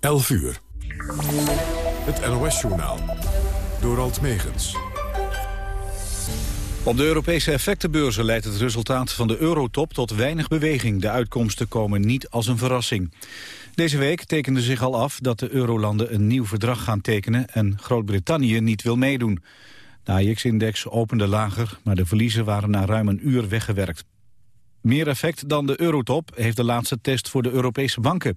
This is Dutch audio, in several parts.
11 uur. Het NOS-journaal. Door Alt Megens. Op de Europese effectenbeurzen leidt het resultaat van de eurotop tot weinig beweging. De uitkomsten komen niet als een verrassing. Deze week tekende zich al af dat de eurolanden een nieuw verdrag gaan tekenen... en Groot-Brittannië niet wil meedoen. De AX-index opende lager, maar de verliezen waren na ruim een uur weggewerkt. Meer effect dan de eurotop heeft de laatste test voor de Europese banken.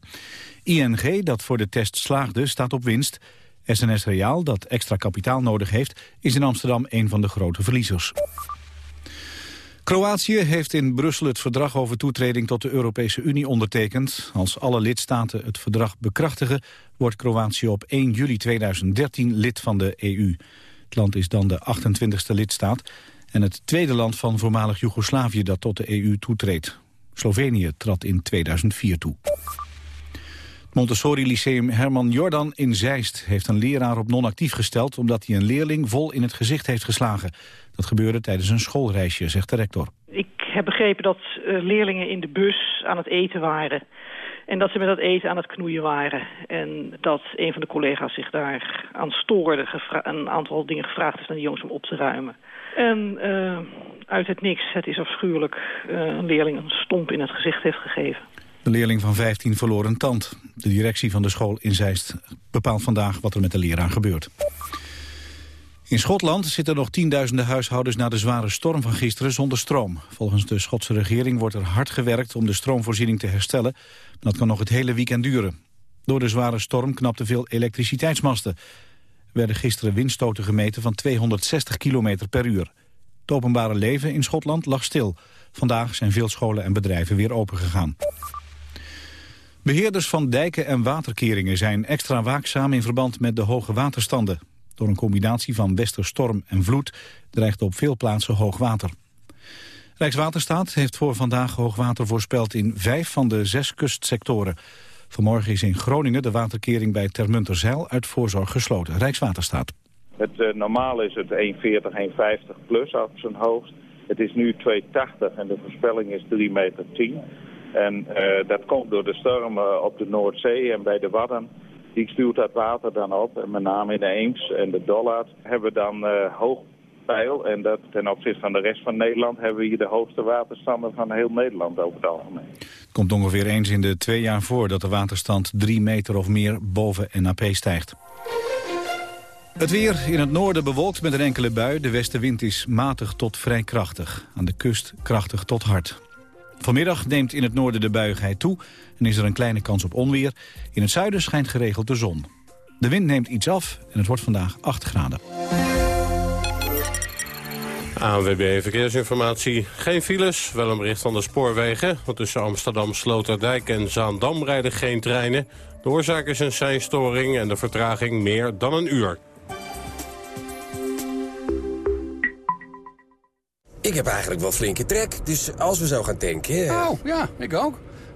ING, dat voor de test slaagde, staat op winst. SNS Reaal, dat extra kapitaal nodig heeft, is in Amsterdam een van de grote verliezers. Kroatië heeft in Brussel het verdrag over toetreding tot de Europese Unie ondertekend. Als alle lidstaten het verdrag bekrachtigen, wordt Kroatië op 1 juli 2013 lid van de EU. Het land is dan de 28e lidstaat en het tweede land van voormalig Joegoslavië dat tot de EU toetreedt. Slovenië trad in 2004 toe. Het Montessori Lyceum Herman Jordan in Zeist heeft een leraar op non-actief gesteld... omdat hij een leerling vol in het gezicht heeft geslagen. Dat gebeurde tijdens een schoolreisje, zegt de rector. Ik heb begrepen dat uh, leerlingen in de bus aan het eten waren... En dat ze met dat eten aan het knoeien waren. En dat een van de collega's zich daar aan stoorde. Een aantal dingen gevraagd is aan de jongens om op te ruimen. En uh, uit het niks, het is afschuwelijk, uh, een leerling een stomp in het gezicht heeft gegeven. De leerling van 15 verloor een tand. De directie van de school in Zeist bepaalt vandaag wat er met de leraar gebeurt. In Schotland zitten nog tienduizenden huishoudens na de zware storm van gisteren zonder stroom. Volgens de Schotse regering wordt er hard gewerkt om de stroomvoorziening te herstellen. Dat kan nog het hele weekend duren. Door de zware storm knapten veel elektriciteitsmasten. Er werden gisteren windstoten gemeten van 260 km per uur. Het openbare leven in Schotland lag stil. Vandaag zijn veel scholen en bedrijven weer opengegaan. Beheerders van dijken en waterkeringen zijn extra waakzaam in verband met de hoge waterstanden. Door een combinatie van westerstorm en vloed dreigt op veel plaatsen hoogwater. Rijkswaterstaat heeft voor vandaag hoogwater voorspeld in vijf van de zes kustsectoren. Vanmorgen is in Groningen de waterkering bij Termunterzeil uit voorzorg gesloten. Rijkswaterstaat. Het uh, normaal is het 1,40, 1,50 plus op zijn hoogst. Het is nu 2,80 en de voorspelling is 3,10 meter. En uh, dat komt door de stormen op de Noordzee en bij de Wadden. Die stuurt dat water dan op. En met name in de Eems en de Dollard hebben we dan hoog En dat ten opzichte van de rest van Nederland hebben we hier de hoogste waterstanden van heel Nederland over het algemeen. Het komt ongeveer eens in de twee jaar voor dat de waterstand drie meter of meer boven NAP stijgt. Het weer in het noorden bewolkt met een enkele bui. De westenwind is matig tot vrij krachtig. Aan de kust krachtig tot hard. Vanmiddag neemt in het noorden de buigheid toe en is er een kleine kans op onweer. In het zuiden schijnt geregeld de zon. De wind neemt iets af en het wordt vandaag 8 graden. ANWB Verkeersinformatie. Geen files, wel een bericht van de spoorwegen. Want tussen Amsterdam, Sloterdijk en Zaandam rijden geen treinen. De oorzaak is een seinstoring en de vertraging meer dan een uur. Ik heb eigenlijk wel flinke trek, dus als we zo gaan tanken... Oh, ja, ik ook.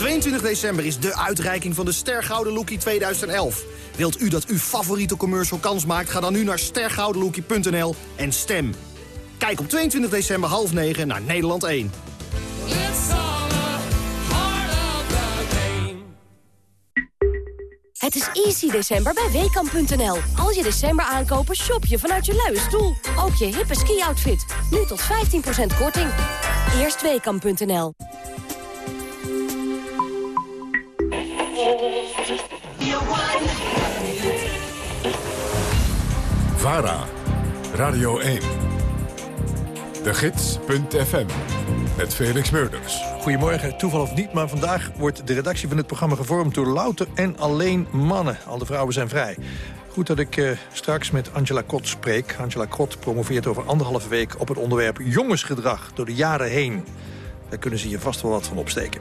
Op 22 december is de uitreiking van de Stergouden Lookie 2011. Wilt u dat uw favoriete commercial kans maakt? Ga dan nu naar stergoudenlookie.nl en stem. Kijk op 22 december half 9 naar Nederland 1. Het is easy december bij WKAM.nl. Als je december aankopen, shop je vanuit je luie stoel. Ook je hippe ski-outfit. Nu tot 15% korting. Eerst WKAM.nl. VARA, Radio 1, de gids.fm, met Felix Meurders. Goedemorgen, toeval of niet, maar vandaag wordt de redactie van het programma gevormd door louter en alleen mannen. Al de vrouwen zijn vrij. Goed dat ik uh, straks met Angela Kot spreek. Angela Kot promoveert over anderhalve week op het onderwerp jongensgedrag door de jaren heen. Daar kunnen ze hier vast wel wat van opsteken.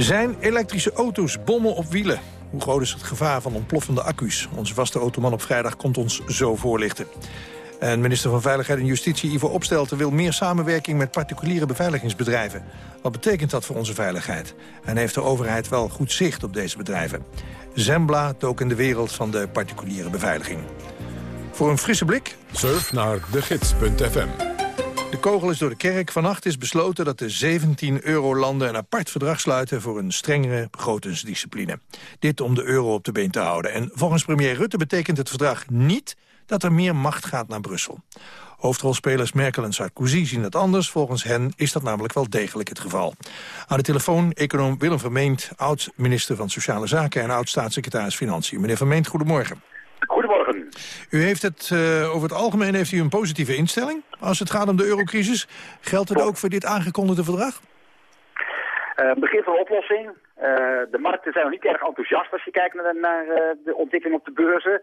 Zijn elektrische auto's bommen op wielen? Hoe groot is het gevaar van ontploffende accu's? Onze vaste automan op vrijdag komt ons zo voorlichten. En minister van Veiligheid en Justitie Ivo Opstelten wil meer samenwerking met particuliere beveiligingsbedrijven. Wat betekent dat voor onze veiligheid? En heeft de overheid wel goed zicht op deze bedrijven? Zembla dook in de wereld van de particuliere beveiliging. Voor een frisse blik... Surf naar degids.fm de kogel is door de kerk. Vannacht is besloten dat de 17 eurolanden een apart verdrag sluiten... voor een strengere begrotingsdiscipline. Dit om de euro op de been te houden. En volgens premier Rutte betekent het verdrag niet dat er meer macht gaat naar Brussel. Hoofdrolspelers Merkel en Sarkozy zien het anders. Volgens hen is dat namelijk wel degelijk het geval. Aan de telefoon econoom Willem Vermeend, oud-minister van Sociale Zaken... en oud-staatssecretaris Financiën. Meneer Vermeend, goedemorgen. U heeft het, uh, over het algemeen heeft u een positieve instelling als het gaat om de eurocrisis. Geldt het ook voor dit aangekondigde verdrag? Uh, begin van de oplossing. Uh, de markten zijn nog niet erg enthousiast als je kijkt naar, naar de ontwikkeling op de beurzen.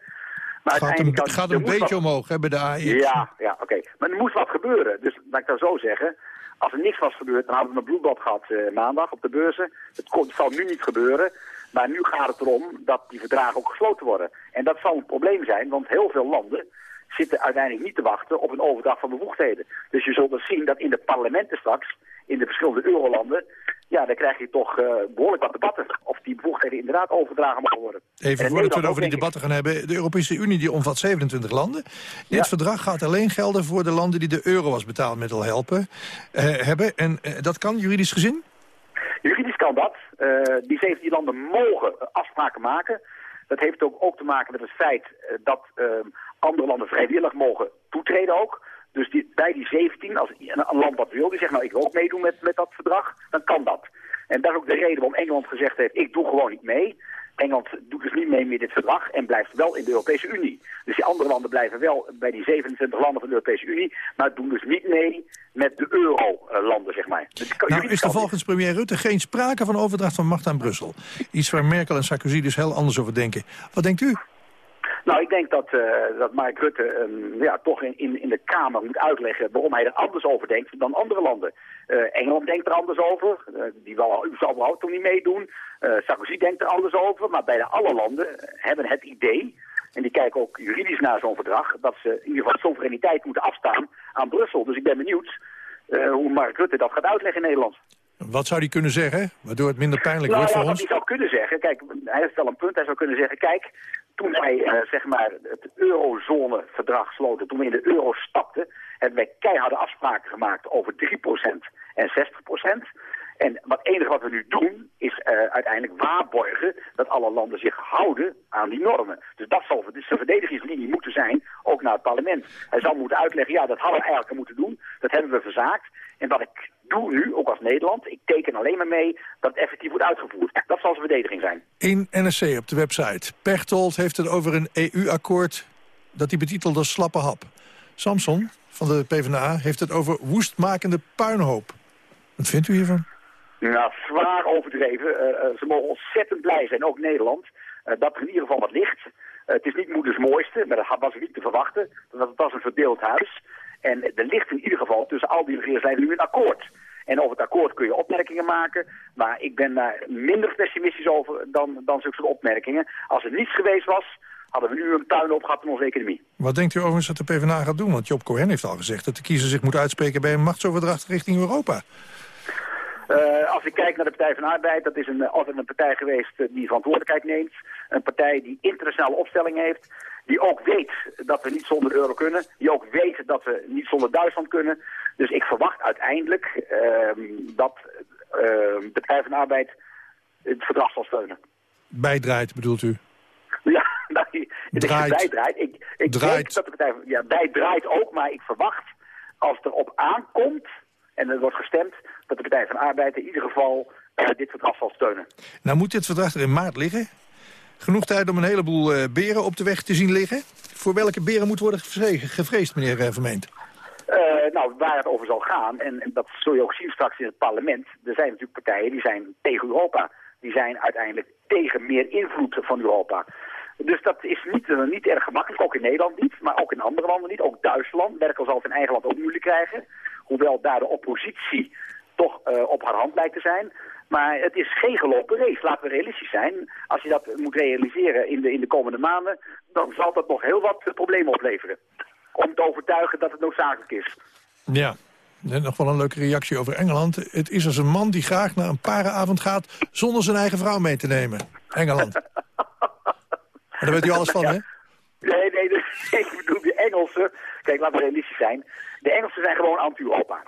Maar het gaat een, het gaat een beetje wat... omhoog hè, bij de AX. Ja, ja oké. Maar er moest wat gebeuren. Dus laat ik dat zo zeggen. Als er niks was gebeurd, dan hadden we een bloedbad gehad maandag op de beurzen. Het, kon, het zal nu niet gebeuren. Maar nu gaat het erom dat die verdragen ook gesloten worden. En dat zal een probleem zijn, want heel veel landen zitten uiteindelijk niet te wachten op een overdracht van bevoegdheden. Dus je zult dan zien dat in de parlementen straks, in de verschillende eurolanden, ja, dan krijg je toch uh, behoorlijk wat debatten of die bevoegdheden inderdaad overdragen mogen worden. Even voordat we het over die debatten gaan hebben. De Europese Unie die omvat 27 landen. Dit verdrag gaat alleen gelden voor de landen die de euro als betaalmiddel helpen, uh, hebben. En uh, dat kan juridisch gezien? Juridisch kan dat. die 17 landen mogen afspraken maken. Dat heeft ook, ook te maken met het feit dat ehm, andere landen vrijwillig mogen toetreden ook. Dus bij die 17, als een, land dat wil, die zegt nou ik wil ook meedoen met, met dat verdrag, dan kan dat. En dat is ook de reden waarom Engeland gezegd heeft, ik doe gewoon niet mee. Engeland doet dus niet mee met dit verdrag en blijft wel in de Europese Unie. Dus die andere landen blijven wel bij die 27 landen van de Europese Unie, maar doen dus niet mee met de euro-landen, zeg maar. Dus nou, is er volgens premier Rutte geen sprake van overdracht van macht aan Brussel? Iets waar Merkel en Sarkozy dus heel anders over denken. Wat denkt u? Nou, ik denk dat, uh, dat Mark Rutte um, ja, toch in, in, in de Kamer moet uitleggen waarom hij er anders over denkt dan andere landen. Uh, Engeland denkt er anders over, uh, die wel, u zal wel toch niet meedoen. Sarkozy denkt er anders over, maar bijna alle landen hebben het idee, en die kijken ook juridisch naar zo'n verdrag, dat ze in ieder geval soevereiniteit moeten afstaan aan Brussel. Dus ik ben benieuwd hoe Mark Rutte dat gaat uitleggen in Nederland. Wat zou hij kunnen zeggen, waardoor het minder pijnlijk nou, wordt voor ons? Hij zou kunnen zeggen, kijk, hij heeft wel een punt. Hij zou kunnen zeggen, kijk, toen wij uh, zeg maar het eurozone-verdrag sloten, toen we in de euro stapten, hebben wij keiharde afspraken gemaakt over 3% en 60%. En wat enige wat we nu doen, is uh, uiteindelijk waarborgen dat alle landen zich houden aan die normen. Dus dat zal dus de verdedigingslinie moeten zijn, ook naar het parlement. Hij zal moeten uitleggen, ja, dat hadden we eigenlijk moeten doen. Dat hebben we verzaakt. En wat ik doe nu, ook als Nederland, ik teken alleen maar mee dat het effectief wordt uitgevoerd. Dat zal zijn verdediging zijn. In NSC op de website. Pechtold heeft het over een EU-akkoord dat hij betitelt als slappe hap. Samson van de PvdA heeft het over woestmakende puinhoop. Wat vindt u hiervan? Nou, zwaar overdreven. Uh, ze mogen ontzettend blij zijn, ook Nederland, uh, dat er in ieder geval wat ligt. Uh, het is niet moeders mooiste, maar dat was niet te verwachten. Dat was een verdeeld huis. En er ligt in ieder geval tussen al die regeringen nu een akkoord. En over het akkoord kun je opmerkingen maken. Maar ik ben daar minder pessimistisch over dan, dan zulke soort opmerkingen. Als er niets geweest was, hadden we nu een tuin op gehad in onze economie. Wat denkt u overigens dat de PvdA gaat doen? Want Job Cohen heeft al gezegd dat de kiezer zich moet uitspreken bij een machtsoverdracht richting Europa. Uh, als ik kijk naar de Partij van Arbeid, dat is een, altijd een partij geweest die verantwoordelijkheid neemt. Een partij die internationale opstelling heeft. Die ook weet dat we niet zonder euro kunnen. Die ook weet dat we niet zonder Duitsland kunnen. Dus ik verwacht uiteindelijk uh, dat uh, de Partij van Arbeid het verdrag zal steunen. Bijdraait bedoelt u? Ja, nee, draait. bijdraait. Ik, ik draait. denk dat de Partij van ja, bijdraait ook, maar ik verwacht als het erop aankomt en er wordt gestemd dat de Partij van Arbeid in ieder geval uh, dit verdrag zal steunen. Nou moet dit verdrag er in maart liggen. Genoeg tijd om een heleboel uh, beren op de weg te zien liggen. voor welke beren moet worden gevreesd, meneer uh, Vermeend? nou, waar het over zal gaan, en, dat zul je ook zien straks in het parlement... er zijn natuurlijk partijen die zijn tegen Europa. Die zijn uiteindelijk tegen meer invloed van Europa. Dus dat is niet, niet erg gemakkelijk, ook in Nederland niet, maar ook in andere landen niet. Ook Duitsland, Merkel zal het in eigen land ook moeilijk krijgen. Hoewel daar de oppositie toch uh, op haar hand lijkt te zijn. Maar het is geen gelopen race, laten we realistisch zijn. Als je dat moet realiseren in de, in de komende maanden, dan zal dat nog heel wat problemen opleveren. Om te overtuigen dat het noodzakelijk is. Ja, en nog wel een leuke reactie over Engeland. Het is als een man die graag naar een parenavond gaat... zonder zijn eigen vrouw mee te nemen. Engeland. Maar daar weet u alles van, hè? Nee, nee, dus, ik bedoel de Engelsen. Kijk, laten we realistisch zijn. De Engelsen zijn gewoon anti-Europa.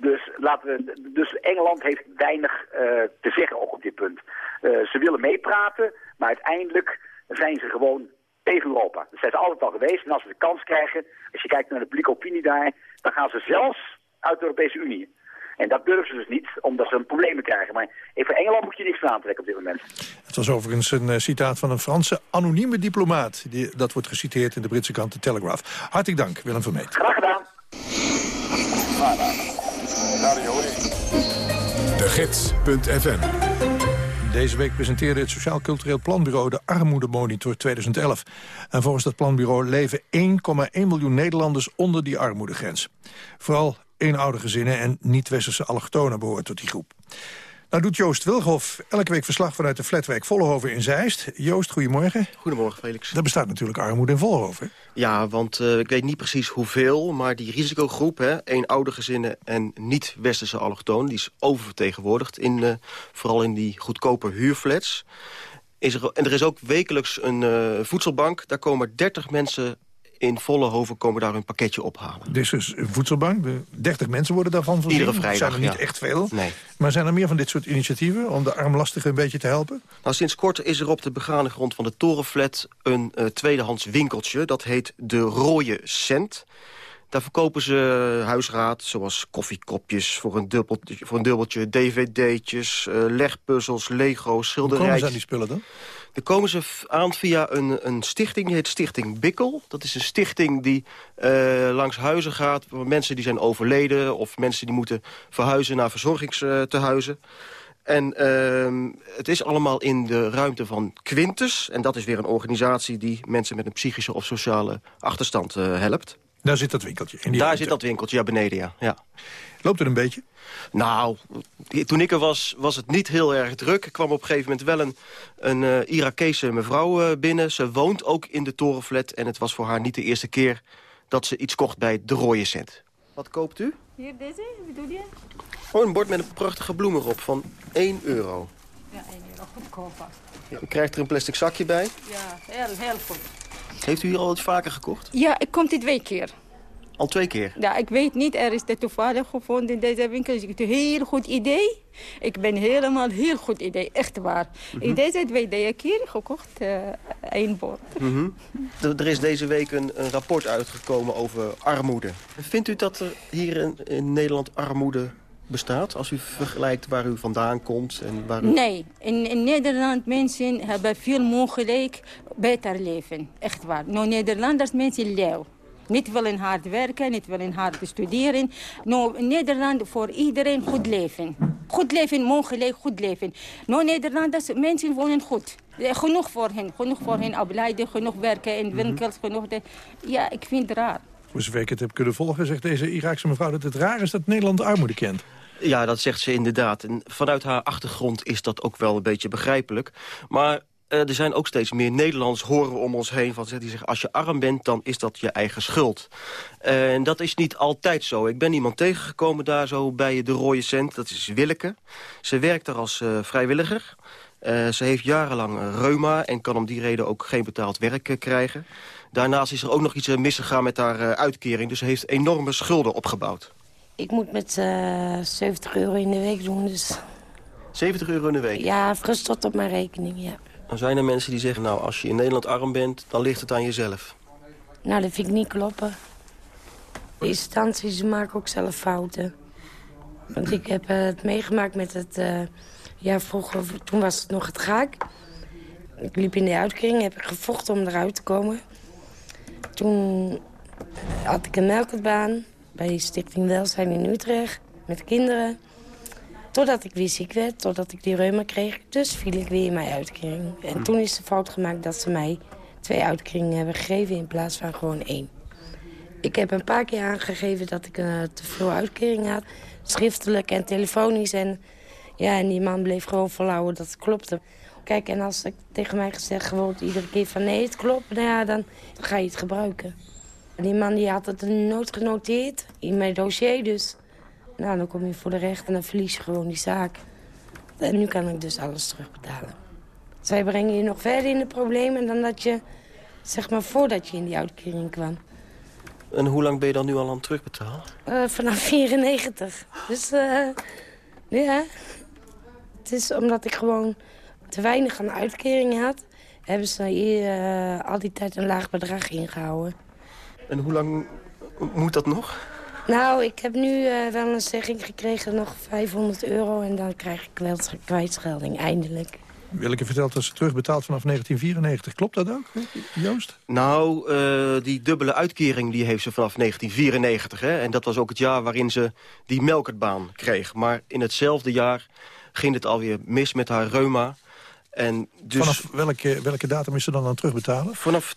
Dus, laten we, dus Engeland heeft weinig uh, te zeggen ook op dit punt. Uh, ze willen meepraten, maar uiteindelijk zijn ze gewoon tegen Europa. Dat zijn ze altijd al geweest. En als ze de kans krijgen, als je kijkt naar de publieke opinie daar... dan gaan ze zelfs uit de Europese Unie. En dat durven ze dus niet, omdat ze een probleem krijgen. Maar voor Engeland moet je niks van aantrekken op dit moment. Het was overigens een uh, citaat van een Franse anonieme diplomaat. Die, dat wordt geciteerd in de Britse krant The Telegraph. Hartelijk dank, Willem Vermeet. Graag gedaan. De Gids.fm deze week presenteerde het Sociaal Cultureel Planbureau de Armoedemonitor 2011. En volgens dat planbureau leven 1,1 miljoen Nederlanders onder die armoedegrens. Vooral eenoudergezinnen en niet-westerse allochtonen behoort tot die groep. Nou doet Joost Wilghoff elke week verslag vanuit de flatwijk Vollenhoven in Zeist. Joost, goedemorgen. Goedemorgen, Felix. Er bestaat natuurlijk armoede in Vollenhoven. Ja, want uh, ik weet niet precies hoeveel, maar die risicogroep... Hè, eenoudergezinnen en niet-westerse allochtonen... die is oververtegenwoordigd, in, uh, vooral in die goedkope huurflats. Is er, en er is ook wekelijks een uh, voedselbank. Daar komen 30 mensen in volle hoven komen daar hun pakketje ophalen. Dit is dus een voedselbank. 30 mensen worden daarvan voorzien. Iedere vrijdag, zijn er niet echt veel. Nee. Maar zijn er meer van dit soort initiatieven om de armlastigen een beetje te helpen? Nou, sinds kort is er op de begane grond van de Torenflat een uh, tweedehands winkeltje. Dat heet De Rooie Cent. Daar verkopen ze huisraad, zoals koffiekopjes voor een dubbeltje, voor een dubbeltje dvd'tjes, uh, legpuzzels, Lego, schilderijtjes. Hoe komen ze aan die spullen dan? Dan komen ze aan via een, een stichting, die heet Stichting Bikkel. Dat is een stichting die uh, langs huizen gaat... voor mensen die zijn overleden... of mensen die moeten verhuizen naar verzorgingstehuizen. En uh, het is allemaal in de ruimte van Quintus. En dat is weer een organisatie die mensen met een psychische of sociale achterstand uh, helpt. Daar zit dat winkeltje. In die Daar zit dat winkeltje, ja, beneden, ja. ja. Loopt het een beetje? Nou, toen ik er was, was het niet heel erg druk. Er kwam op een gegeven moment wel een, een uh, Irakese mevrouw uh, binnen. Ze woont ook in de torenflat. En het was voor haar niet de eerste keer dat ze iets kocht bij de rode cent. Wat koopt u? Hier, deze, bedoel je? Oh, een bord met een prachtige bloem erop van 1 euro. Ja, 1 euro, goedkoop. Ja, u krijgt er een plastic zakje bij. Ja, heel, heel goed. Heeft u hier al iets vaker gekocht? Ja, ik kom dit twee keer. Al twee keer? Ja, ik weet niet. Er is de toevallig gevonden in deze winkel. Dus ik een heel goed idee. Ik ben helemaal heel goed idee. Echt waar. Mm -hmm. Deze twee keer gekocht. Uh, één bord. Mm -hmm. Er is deze week een, een, rapport uitgekomen over armoede. Vindt u dat er hier in, in Nederland armoede bestaat? Als u vergelijkt waar u vandaan komt en waar u... Nee, in, in Nederland mensen hebben veel mogelijk beter leven. Echt waar. Nou, Nederlanders mensen leeuw. Niet willen hard werken, niet willen hard studeren. Nou, in Nederland voor iedereen goed leven. Goed leven, mogelijk goed leven. Nou, Nederlanders, mensen wonen goed. Genoeg voor hen, genoeg voor hen opleiden, genoeg werken in winkels, genoeg... De... Ja, ik vind het raar. Voor zover ik het heb kunnen volgen, zegt deze Iraakse mevrouw dat het raar is dat Nederland armoede kent. Ja, dat zegt ze inderdaad. En vanuit haar achtergrond is dat ook wel een beetje begrijpelijk. Maar uh, er zijn ook steeds meer Nederlands horen we om ons heen. Van, die zeggen, als je arm bent, dan is dat je eigen schuld. En dat is niet altijd zo. Ik ben iemand tegengekomen daar zo bij de Rode Cent. Dat is Willeke. Ze werkt daar als uh, vrijwilliger. ze heeft jarenlang reuma en kan om die reden ook geen betaald werk krijgen. Daarnaast is er ook nog iets misgegaan met haar uitkering. Dus ze heeft enorme schulden opgebouwd. Ik moet met 70 euro in de week doen, dus... 70 euro in de week? Ja, tot op mijn rekening, ja. Dan zijn er mensen die zeggen, nou, als je in Nederland arm bent, dan ligt het aan jezelf. Nou, dat vind ik niet kloppen. De instanties maken ook zelf fouten. Want ik heb uh, het meegemaakt met het... Uh, ja, vroeger, toen was het nog het gaak. Ik liep in de uitkering, heb ik gevochten om eruit te komen. Toen had ik een melkertbaan bij Stichting Welzijn in Utrecht met kinderen. Totdat ik weer ziek werd, totdat ik die reuma kreeg. Dus viel ik weer in mijn uitkering. En toen is de fout gemaakt dat ze mij twee uitkeringen hebben gegeven in plaats van gewoon één. Ik heb een paar keer aangegeven dat ik uh, te veel uitkering had. Schriftelijk en telefonisch. En, ja, en die man bleef gewoon volhouden dat het klopte. Kijk, en als ik tegen mij gezegd wordt iedere keer van nee, het klopt, nou ja, dan ga je het gebruiken. Die man die had het een nood genoteerd in mijn dossier, dus nou, dan kom je voor de rechter en dan verlies je gewoon die zaak. En nu kan ik dus alles terugbetalen. Zij brengen je nog verder in de problemen dan dat je, zeg maar, voordat je in die uitkering kwam. En hoe lang ben je dan nu al aan het terugbetalen? Uh, vanaf 94. Dus, uh, ja. Het is omdat ik gewoon te weinig aan uitkering had... hebben ze hier uh, al die tijd een laag bedrag ingehouden. En hoe lang moet dat nog? Nou, ik heb nu wel een zegging gekregen, nog 500 euro... en dan krijg ik wel kwijtschelding, eindelijk. Willeke vertelt dat ze terugbetaald vanaf 1994. Klopt dat ook, Joost? Nou, uh, die dubbele uitkering die heeft ze vanaf 1994. Hè? En dat was ook het jaar waarin ze die melkertbaan kreeg. Maar in hetzelfde jaar ging het alweer mis met haar reuma. En dus... Vanaf welke, welke datum is ze dan aan terugbetalen? Vanaf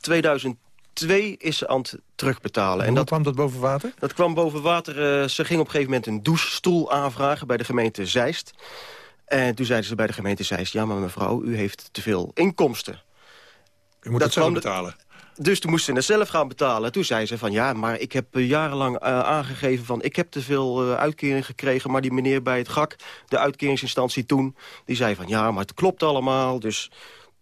2002 is ze aan het terugbetalen. En, en dat kwam dat boven water? Dat kwam boven water. Uh, ze ging op een gegeven moment een douchestoel aanvragen bij de gemeente Zeist. En toen zeiden ze bij de gemeente Zeist... ja, maar mevrouw, u heeft te veel inkomsten. U moet dat zelf betalen. Dus toen moest ze het zelf gaan betalen. Toen zei ze van ja, maar ik heb eh, jarenlang uh, aangegeven van... ik heb te veel uh, uitkering gekregen, maar die meneer bij het GAK... de uitkeringsinstantie toen, die zei van ja, maar het klopt allemaal. Dus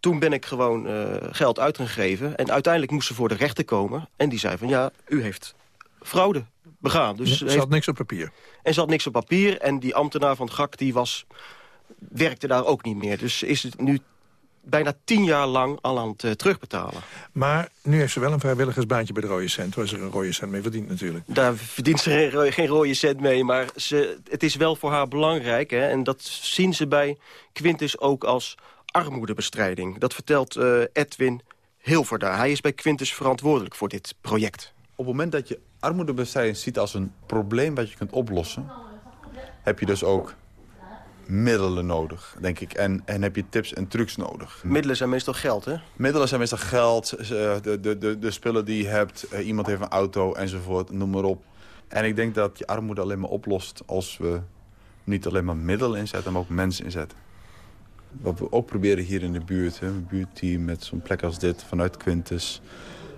toen ben ik gewoon uh, geld uitgegeven. En uiteindelijk moest ze voor de rechter komen. En die zei van ja, u heeft fraude begaan. Dus ze heeft... had niks op papier. En ze had niks op papier. En die ambtenaar van het GAK die was werkte daar ook niet meer. Dus is het nu bijna tien jaar lang al aan het uh, terugbetalen. Maar nu heeft ze wel een vrijwilligersbaantje bij de Rode Cent... waar ze er een rode cent mee verdient natuurlijk. Daar verdient ze geen rode cent mee, maar ze, het is wel voor haar belangrijk. Hè, en dat zien ze bij Quintus ook als armoedebestrijding. Dat vertelt uh, Edwin Hilverda. Hij is bij Quintus verantwoordelijk voor dit project. Op het moment dat je armoedebestrijding ziet als een probleem... wat je kunt oplossen, heb je dus ook middelen nodig, denk ik. En, en heb je tips en trucs nodig. Middelen zijn meestal geld, hè? Middelen zijn meestal geld, de, de, de, de spullen die je hebt. Iemand heeft een auto enzovoort, noem maar op. En ik denk dat je armoede alleen maar oplost als we niet alleen maar middelen inzetten, maar ook mensen inzetten. Wat we ook proberen hier in de buurt, hè, een buurtteam met zo'n plek als dit vanuit Quintus.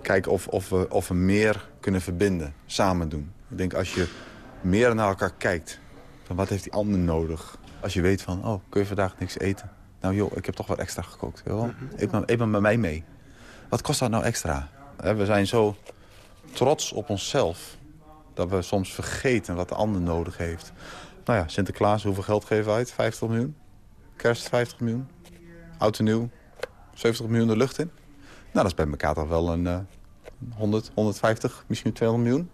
Kijken of, of, we, of we meer kunnen verbinden, samen doen. Ik denk als je meer naar elkaar kijkt, van wat heeft die ander nodig? Als je weet van, oh, kun je vandaag niks eten? Nou joh, ik heb toch wat extra gekookt. Joh. Eet, maar, eet maar met mij mee. Wat kost dat nou extra? We zijn zo trots op onszelf... dat we soms vergeten wat de ander nodig heeft. Nou ja, Sinterklaas, hoeveel geld geven we uit? 50 miljoen? Kerst 50 miljoen? Oud en nieuw? 70 miljoen de lucht in? Nou, dat is bij elkaar toch wel een uh, 100, 150, misschien 200 miljoen.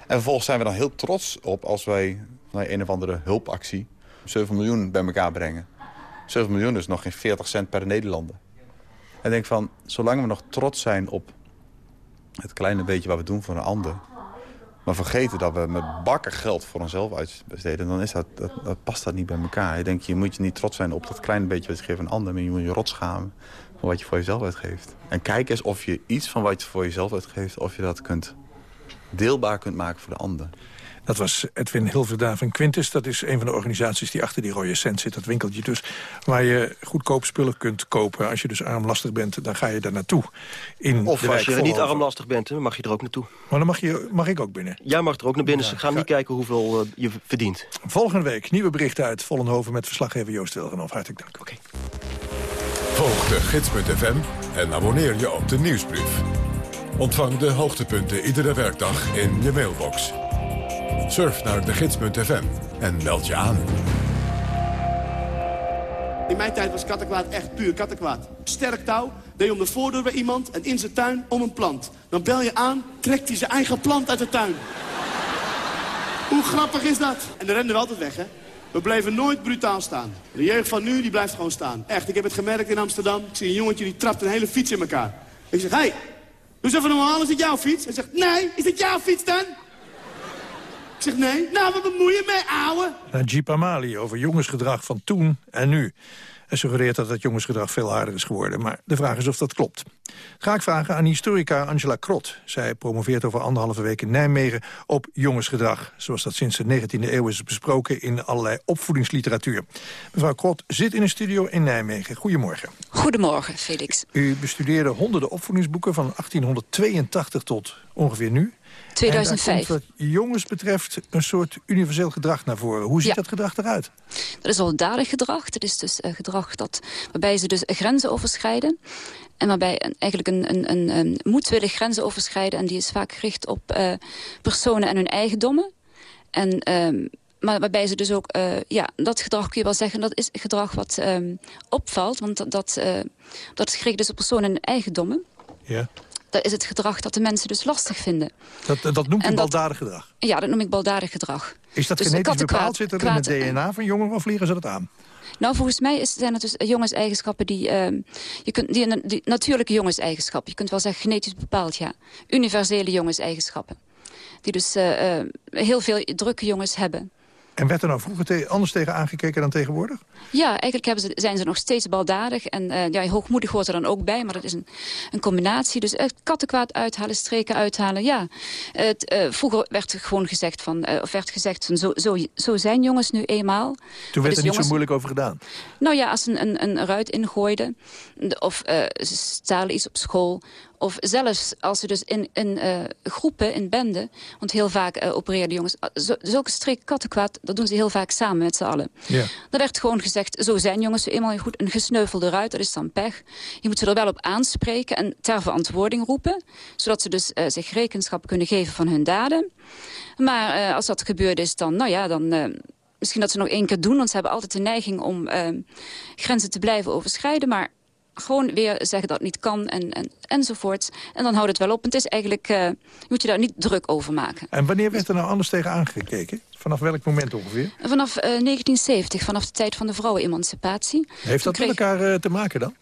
En vervolgens zijn we dan heel trots op als wij naar een of andere hulpactie 7 miljoen bij elkaar brengen. 7 miljoen is nog geen 40 cent per Nederlander. En ik denk van, zolang we nog trots zijn op het kleine beetje wat we doen voor een ander... maar vergeten dat we met bakken geld voor onszelf uitbesteden... dan is dat, dat, past dat niet bij elkaar. Ik denk, je moet je niet trots zijn op dat kleine beetje wat je geeft aan een ander... maar je moet je rot schamen van wat je voor jezelf uitgeeft. En kijk eens of je iets van wat je voor jezelf uitgeeft... of je dat kunt, deelbaar kunt maken voor de ander. Dat was Edwin Hilverda van Quintus. Dat is een van de organisaties die achter die rode cent zit. Dat winkeltje dus waar je goedkoop spullen kunt kopen. Als je dus armlastig bent, dan ga je daar naartoe. In of als je niet armlastig bent, dan mag je er ook naartoe. Maar dan mag, je, mag ik ook binnen? Jij mag er ook naar binnen. Ja, Ze gaan ga... niet kijken hoeveel uh, je verdient. Volgende week nieuwe berichten uit Vollenhoven... met verslaggever Joost Wilgenhoff. Hartelijk dank. Oké. Okay. Volg de gids.fm en abonneer je op de nieuwsbrief. Ontvang de hoogtepunten iedere werkdag in je mailbox. Surf naar de gids.fm en meld je aan. In mijn tijd was kattenkwaad echt puur kattenkwaad. Sterk touw, deed om de voordeur bij iemand en in zijn tuin om een plant. Dan bel je aan, trekt hij zijn eigen plant uit de tuin. Hoe grappig is dat? En dan renden we altijd weg, hè? We bleven nooit brutaal staan. De jeugd van nu, die blijft gewoon staan. Echt, ik heb het gemerkt in Amsterdam. Ik zie een jongetje die trapt een hele fiets in elkaar. Ik zeg, hé, hey, Dus even normaal, is het jouw fiets? Hij zegt, nee, is het jouw fiets dan? Ik zeg, nee. Nou, wat bemoei je mee, ouwe? Najib Amali over jongensgedrag van toen en nu. Hij suggereert dat het jongensgedrag veel harder is geworden. Maar de vraag is of dat klopt. Ga ik vragen aan historica Angela Krot. Zij promoveert over anderhalve week in Nijmegen op jongensgedrag. Zoals dat sinds de 19e eeuw is besproken in allerlei opvoedingsliteratuur. Mevrouw Krot zit in een studio in Nijmegen. Goedemorgen. Goedemorgen, Felix. U bestudeerde honderden opvoedingsboeken van 1882 tot ongeveer nu. 2005. En wat jongens betreft een soort universeel gedrag naar voren. Hoe ziet Ja. dat gedrag eruit? Dat is weldadig gedrag. Dat is dus gedrag dat, waarbij ze dus grenzen overschrijden. En waarbij eigenlijk een, een, een, een moedwillig grenzen overschrijden. En die is vaak gericht op eh, personen en hun eigendommen. En, ehm, maar waarbij ze dus ook, eh, ja, dat gedrag kun je wel zeggen, dat is gedrag wat ehm, opvalt. Want dat, dat, eh, dat is gericht dus op personen en eigendommen. Ja. Dat is het gedrag dat de mensen dus lastig vinden. Dat, dat noemt u baldadig gedrag. Ja, dat noem ik baldadig gedrag. Is dat Dus genetisch bepaald? Zit dat in het DNA van jongeren of leren ze dat aan? Nou, volgens mij is, zijn het dus jongenseigenschappen die, ehm, je kunt, die, die natuurlijke jongenseigenschappen. Je kunt wel zeggen genetisch bepaald, ja. Universele jongenseigenschappen. Die dus eh, eh, heel veel drukke jongens hebben. En werd er nou vroeger te- anders tegen aangekeken dan tegenwoordig? Ja, eigenlijk hebben ze, zijn ze nog steeds baldadig. En eh, ja, hoogmoedig hoort er dan ook bij, maar dat is een, een combinatie. Dus echt kattenkwaad uithalen, streken uithalen, ja. Het, eh, vroeger werd er gewoon gezegd van, of werd gezegd van zo, zo, zo zijn jongens nu eenmaal. Toen werd Dus er niet zo moeilijk over gedaan. Nou ja, als ze een, een, een ruit ingooiden. Of ze stalen iets op school. Of zelfs als ze dus in, in eh, groepen, in benden... want heel vaak eh, opereren de jongens... uh, zo- zulke streek kattenkwaad, dat doen ze heel vaak samen met z'n allen. Ja. Dan werd gewoon gezegd, zo zijn jongens eenmaal goed. Een gesneuvelde ruit, dat is dan pech. Je moet ze er wel op aanspreken en ter verantwoording roepen. Zodat ze dus eh, zich rekenschap kunnen geven van hun daden. Maar als dat gebeurd is, dan, nou ja, dan... Misschien dat ze nog één keer doen, want ze hebben altijd de neiging om grenzen te blijven overschrijden. Maar gewoon weer zeggen dat het niet kan en, en, enzovoort. En dan houdt het wel op. En het is eigenlijk, eh, moet je daar niet druk over maken. En wanneer werd er nou anders tegen aangekeken? Vanaf welk moment ongeveer? Vanaf eh, 1970, vanaf de tijd van de vrouwenemancipatie. Heeft dat met kreeg- elkaar eh, te maken dan?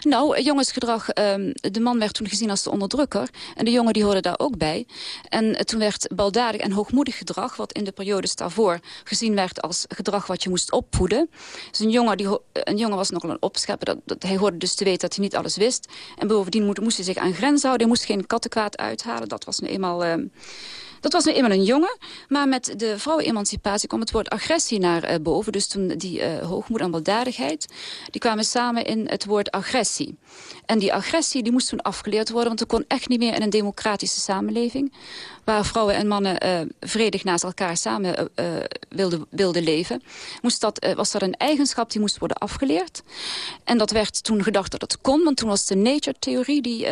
Nou, jongensgedrag, ehm, de man werd toen gezien als de onderdrukker. En de jongen die hoorde daar ook bij. En eh, toen werd baldadig en hoogmoedig gedrag... wat in de periodes daarvoor gezien werd als gedrag wat je moest opvoeden. Dus een jongen, die, eh, een jongen was nogal een opschepper. Dat, dat, hij hoorde dus te weten dat hij niet alles wist. En bovendien moest, moest hij zich aan grenzen houden. Hij moest geen kattenkwaad uithalen. Dat was nu eenmaal... ehm, dat was nu eenmaal een jongen, maar met de vrouwenemancipatie kwam het woord agressie naar eh, boven. Dus toen die eh, hoogmoed en baldadigheid, die kwamen samen in het woord agressie. En die agressie die moest toen afgeleerd worden, want er kon echt niet meer in een democratische samenleving, waar vrouwen en mannen eh, vredig naast elkaar samen wilden, wilden leven, moest dat, was dat een eigenschap die moest worden afgeleerd. En dat werd toen gedacht dat het kon, want toen was de nature-theorie die...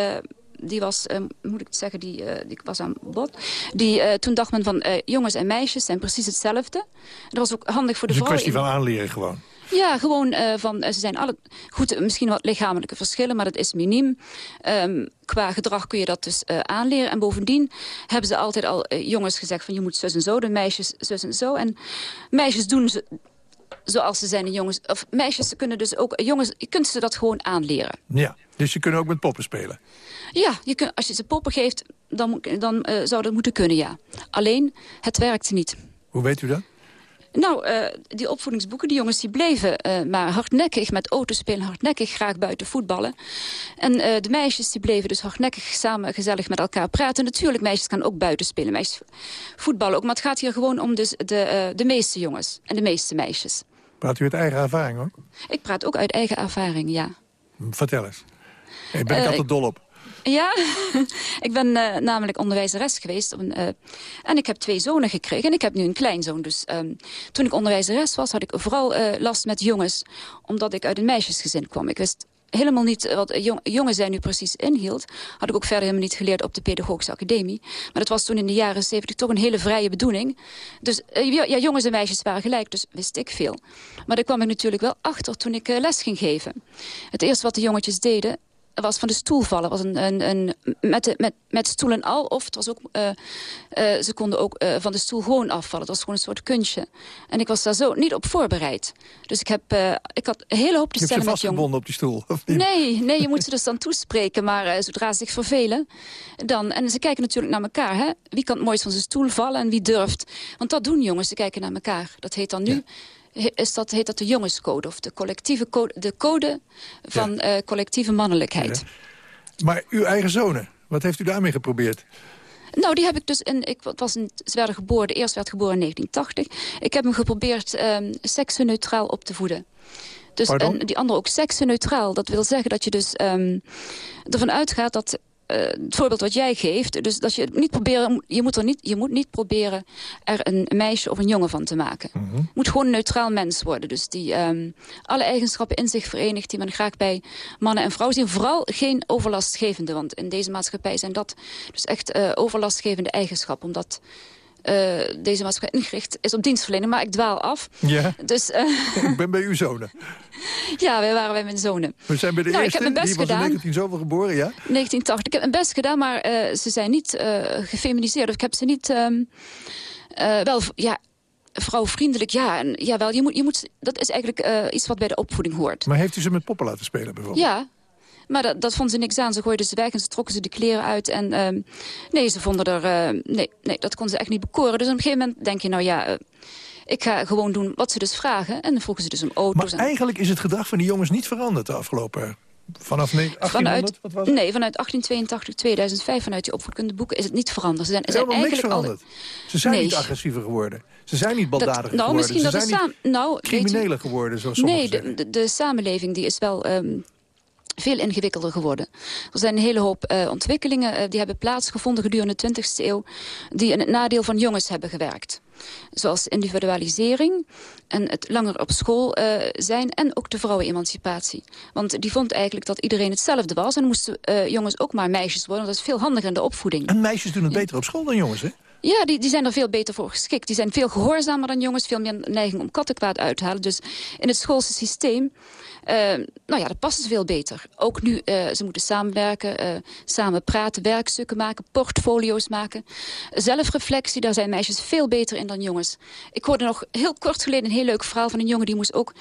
die was, eh, moet ik het zeggen, die, eh, die was aan bod. Die, eh, toen dacht men van eh, jongens en meisjes zijn precies hetzelfde. Dat was ook handig voor de Het is een vrouwen. kwestie van aanleren gewoon. Ja, gewoon van, ze zijn alle, goed, misschien wat lichamelijke verschillen, maar dat is miniem. Ehm, qua gedrag kun je dat dus aanleren. En bovendien hebben ze altijd al jongens gezegd van je moet zus en zo, de meisjes zus en zo. En meisjes doen ze zoals ze zijn en jongens, of meisjes kunnen dus ook, jongens, je kunt ze dat gewoon aanleren. Ja, dus je kunt ook met poppen spelen. Ja, je kunt, als je ze poppen geeft, dan, dan eh, zou dat moeten kunnen, ja. Alleen, het werkte niet. Hoe weet u dat? Nou, eh, die opvoedingsboeken, die jongens die bleven eh, maar hardnekkig met autospelen, hardnekkig graag buiten voetballen. En de meisjes die bleven dus hardnekkig samen gezellig met elkaar praten. Natuurlijk, meisjes gaan ook buiten spelen, meisjes voetballen ook. Maar het gaat hier gewoon om dus de, de meeste jongens en de meeste meisjes. Praat u uit eigen ervaring ook? Ik praat ook uit eigen ervaring, ja. Vertel eens. Daar ben ik Eh, altijd ik- dol op. Ja, ik ben eh, namelijk onderwijzeres geweest. Op een, eh, en ik heb twee zonen gekregen. En ik heb nu een kleinzoon. Dus ehm, toen ik onderwijzeres was, had ik vooral last met jongens. Omdat ik uit een meisjesgezin kwam. Ik wist helemaal niet wat jong, jongen zijn nu precies inhield. Had ik ook verder helemaal niet geleerd op de pedagogische academie. Maar dat was toen in de jaren zeventig toch een hele vrije bedoeling. Dus eh, ja, jongens en meisjes waren gelijk, dus wist ik veel. Maar daar kwam ik natuurlijk wel achter toen ik eh, les ging geven. Het eerste wat de jongetjes deden, was van de stoel vallen. Was een, een, een, met, de, met, met stoel en al. Of het was ook, uh, uh, ze konden ook uh, van de stoel gewoon afvallen. Het was gewoon een soort kunstje. En ik was daar zo niet op voorbereid. Dus ik, heb, ik had een hele hoop te je stellen met jongen. op die stoel? Of niet? Nee, nee, je moet ze dus dan toespreken. Maar zodra ze zich vervelen, dan... En ze kijken natuurlijk naar elkaar. Hè? Wie kan het mooist van zijn stoel vallen en wie durft? Want dat doen jongens, ze kijken naar elkaar. Dat heet dan nu... Ja is dat, heet dat de jongenscode. Of de, collectieve code, de code van ja. uh, collectieve mannelijkheid. Ja. Maar uw eigen zonen, wat heeft u daarmee geprobeerd? Nou, die heb ik dus in. Ik was in, ze werden geboren, de eerste werd geboren in 1980. Ik heb hem geprobeerd um, seksenneutraal op te voeden. Dus, en die andere ook seksenneutraal. Dat wil zeggen dat je dus um, ervan uitgaat dat uh, het voorbeeld wat jij geeft. Dus dat je niet proberen, je moet, er niet, je moet niet proberen er een meisje of een jongen van te maken. Mm -hmm. moet gewoon een neutraal mens worden. Dus die um, alle eigenschappen in zich verenigt die men graag bij mannen en vrouwen zien. Vooral geen overlastgevende, want in deze maatschappij zijn dat dus echt uh, overlastgevende eigenschappen. Omdat deze maatschappij ingericht is op dienstverlening. Maar ik dwaal af. Ja, dus, uh, ik ben bij uw zonen. ja, wij waren bij mijn zonen. We zijn bij de nou, eerste, ik heb mijn best die was gedaan. in 19 zoveel geboren, ja? 1980. Ik heb mijn best gedaan, maar uh, ze zijn niet gefeminiseerd. Of ik heb ze niet... Um, wel, ja, vrouwvriendelijk, ja. En, jawel, je moet, je moet, dat is eigenlijk uh, iets wat bij de opvoeding hoort. Maar heeft u ze met poppen laten spelen bijvoorbeeld? Ja. Maar dat, dat vonden ze niks aan. Ze gooiden ze weg en ze trokken ze de kleren uit. En uh, nee, ze vonden er... Uh, nee, nee, dat konden ze echt niet bekoren. Dus op een gegeven moment denk je, nou ja... Uh, ik ga gewoon doen wat ze dus vragen. En dan vroegen ze dus om auto's. Maar eigenlijk is het gedrag van die jongens niet veranderd de afgelopen... Vanaf 1800, vanuit, wat was het? Nee, vanuit 1882, 2005, vanuit die opvoedkundeboeken is het niet veranderd. Ze zijn, zijn Helemaal niks veranderd. Al... Ze zijn nee. niet agressiever geworden. Ze zijn niet baldadiger dat, nou, geworden. Misschien Ze dat zijn de niet nou, criminelen geworden, zoals Nee, sommigen de, de, de, samenleving die is wel... Um, veel ingewikkelder geworden. Er zijn een hele hoop uh, ontwikkelingen uh, die hebben plaatsgevonden gedurende de 20e eeuw... die in het nadeel van jongens hebben gewerkt. Zoals individualisering en het langer op school uh, zijn... en ook de vrouwenemancipatie. Want die vond eigenlijk dat iedereen hetzelfde was... en moesten jongens ook maar meisjes worden. Dat is veel handiger in de opvoeding. En meisjes doen het beter op school dan jongens, hè? Ja, die, die zijn er veel beter voor geschikt. Die zijn veel gehoorzamer dan jongens, veel meer neiging om kattenkwaad uit te halen. Dus in het schoolse systeem, nou ja, dat passen ze veel beter. Ook nu, uh, ze moeten samenwerken, uh, samen praten, werkstukken maken, portfolio's maken. Zelfreflectie, daar zijn meisjes veel beter in dan jongens. Ik hoorde nog heel kort geleden een heel leuk verhaal van een jongen... die moest ook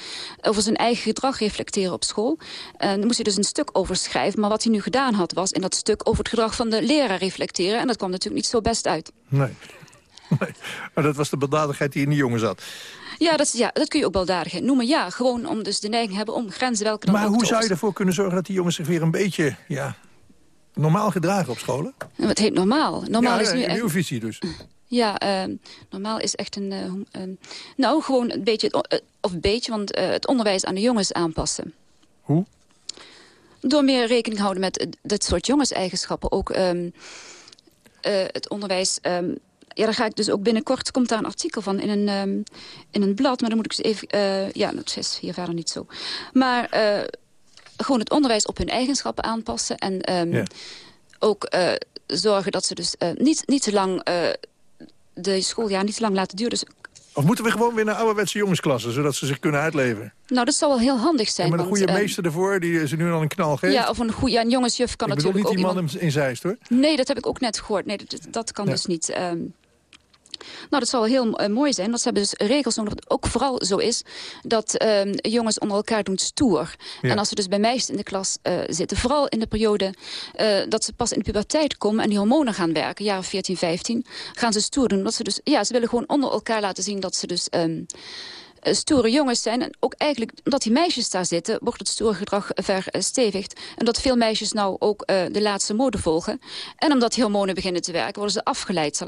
over zijn eigen gedrag reflecteren op school. En dan moest hij dus een stuk over schrijven. Maar wat hij nu gedaan had, was in dat stuk over het gedrag van de leraar reflecteren. En dat kwam natuurlijk niet zo best uit. Nee. Maar dat was de baldadigheid die in die jongen zat. Ja dat, ja, dat kun je ook baldadigheid noemen. Ja, gewoon om dus de neiging hebben om grenzen welke dan Maar hoe zou je ervoor kunnen zorgen dat die jongens zich weer een beetje ja, normaal gedragen op scholen? Wat heet normaal? Normaal ja, is nu echt... uw visie dus. Ja, uh, normaal is echt een... Uh, uh, nou, gewoon een beetje... Het, of een beetje, want het onderwijs aan de jongens aanpassen. Hoe? Door meer rekening houden met dit soort jongenseigenschappen. Ook um, het onderwijs... Um, ja, daar ga ik dus ook binnenkort... komt daar een artikel van in een, um, in een blad. Maar dan moet ik dus even... Uh, ja, dat is hier verder niet zo. Maar uh, gewoon het onderwijs op hun eigenschappen aanpassen. En um, yeah. ook uh, zorgen dat ze dus niet, niet te lang... de schooljaar niet te lang laten duren. Dus of moeten we gewoon weer naar ouderwetse jongensklassen... zodat ze zich kunnen uitleven? Nou, dat zou wel heel handig zijn. En met een want, goede meester ervoor, die ze nu al een knal geeft? Ja, of een goede ja, een jongensjuf kan natuurlijk ook Ik bedoel niet iemand... die man in Zeist, hoor. Nee, dat heb ik ook net gehoord. Nee, dat, dat kan dus niet. Um, nou, dat zou heel uh, mooi zijn. Want ze hebben dus regels nodig. Ook vooral zo is dat um, jongens onder elkaar doen stoer. Ja. En als ze dus bij meisjes in de klas uh, zitten, vooral in de periode uh, dat ze pas in de puberteit komen en die hormonen gaan werken, jaren 14, 15, gaan ze stoer doen. Dat ze dus, ja, ze willen gewoon onder elkaar laten zien dat ze dus um, stoere jongens zijn. En ook eigenlijk, omdat die meisjes daar zitten, wordt het stoere gedrag verstevigd. En dat veel meisjes nou ook uh, de laatste mode volgen. En omdat die hormonen beginnen te werken, worden ze afgeleid.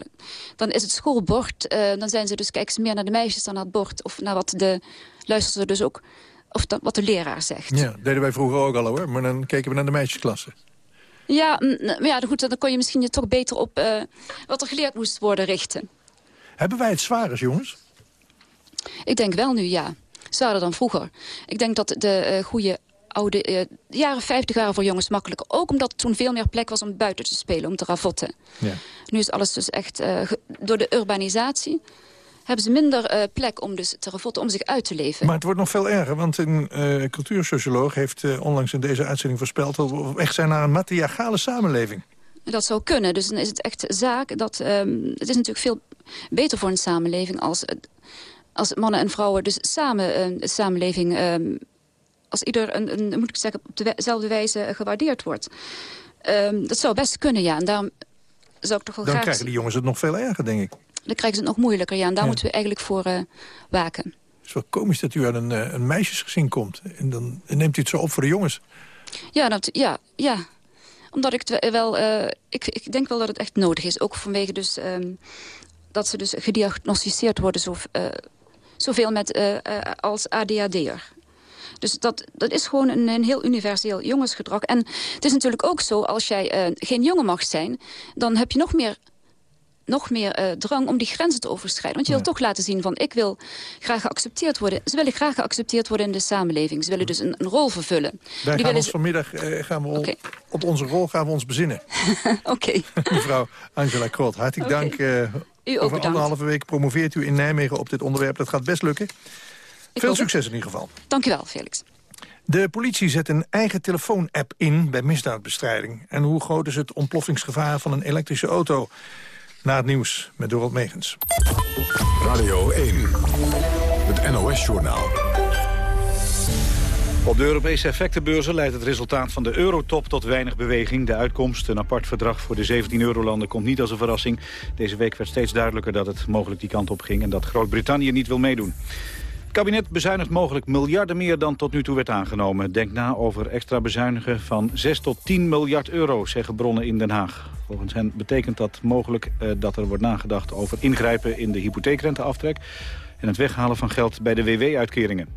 Dan is het schoolbord, uh, dan zijn ze dus, kijken ze meer naar de meisjes dan naar het bord. Of naar wat de, luisteren ze dus ook, of wat de leraar zegt. Ja, deden wij vroeger ook al hoor, maar dan keken we naar de meisjesklasse. Ja, maar ja, goed, dan kon je misschien je toch beter op uh, wat er geleerd moest worden richten. Hebben wij het zwaar jongens? Ik denk wel nu, ja. Zwaarder dan vroeger. Ik denk dat de uh, goede oude uh, jaren 50 waren voor jongens makkelijker. Ook omdat er toen veel meer plek was om buiten te spelen, om te ravotten. Ja. Nu is alles dus echt... Uh, door de urbanisatie hebben ze minder eh, plek om dus te revotten, om zich uit te leven. Maar het wordt nog veel erger, want een uh, cultuursocioloog heeft uh, onlangs in deze uitzending voorspeld... dat we echt zijn naar een matriarchale samenleving. Dat zou kunnen, dus dan is het echt zaak dat... Um, het is natuurlijk veel beter voor een samenleving als, als mannen en vrouwen dus samen de samenleving... Um, als ieder, een, een, moet ik zeggen, op dezelfde wijze gewaardeerd wordt. Um, dat zou best kunnen, ja. En daarom zou ik toch wel Dan graag... krijgen die jongens het nog veel erger, denk ik. Dan krijgen ze het nog moeilijker, ja. En daar moeten we eigenlijk voor uh, waken. Het is wel komisch dat u uit een, uh, een meisjesgezin komt. En dan neemt u het zo op voor de jongens. Ja, dat, ja, ja. Omdat ik het wel... Uh, ik, ik denk wel dat het echt nodig is. Ook vanwege dus... Um, dat ze dus gediagnosticeerd worden zo, zoveel met, als ADHD'er. Dus dat, dat is gewoon een, een, heel universeel jongensgedrag. En het is natuurlijk ook zo, als jij uh, geen jongen mag zijn... dan heb je nog meer nog meer uh, drang om die grenzen te overschrijden. Want je wil toch laten zien van, ik wil graag geaccepteerd worden. Ze willen graag geaccepteerd worden in de samenleving. Ze willen dus een, een rol vervullen. Wij die gaan ons vanmiddag uh, gaan we okay. op onze rol gaan we ons bezinnen. Oké. Mevrouw Angela Krot, hartelijk okay. dank. U over anderhalve week promoveert u in Nijmegen op dit onderwerp. Dat gaat best lukken. Ik Veel succes in ieder geval. Dank u wel, Felix. De politie zet een eigen telefoon-app in bij misdaadbestrijding. En hoe groot is het ontploffingsgevaar van een elektrische auto? Na het nieuws met Dorot Megens. Radio 1, het NOS-journaal. Op de Europese effectenbeurzen leidt het resultaat van de eurotop tot weinig beweging. De uitkomst, een apart verdrag voor de 17 eurolanden, komt niet als een verrassing. Deze week werd steeds duidelijker dat het mogelijk die kant op ging... en dat Groot-Brittannië niet wil meedoen. Het kabinet bezuinigt mogelijk miljarden meer dan tot nu toe werd aangenomen. Denk na over extra bezuinigen van 6 tot 10 miljard euro, zeggen bronnen in Den Haag. Volgens hen betekent dat mogelijk uh, dat er wordt nagedacht over ingrijpen in de hypotheekrenteaftrek... en het weghalen van geld bij de WW-uitkeringen.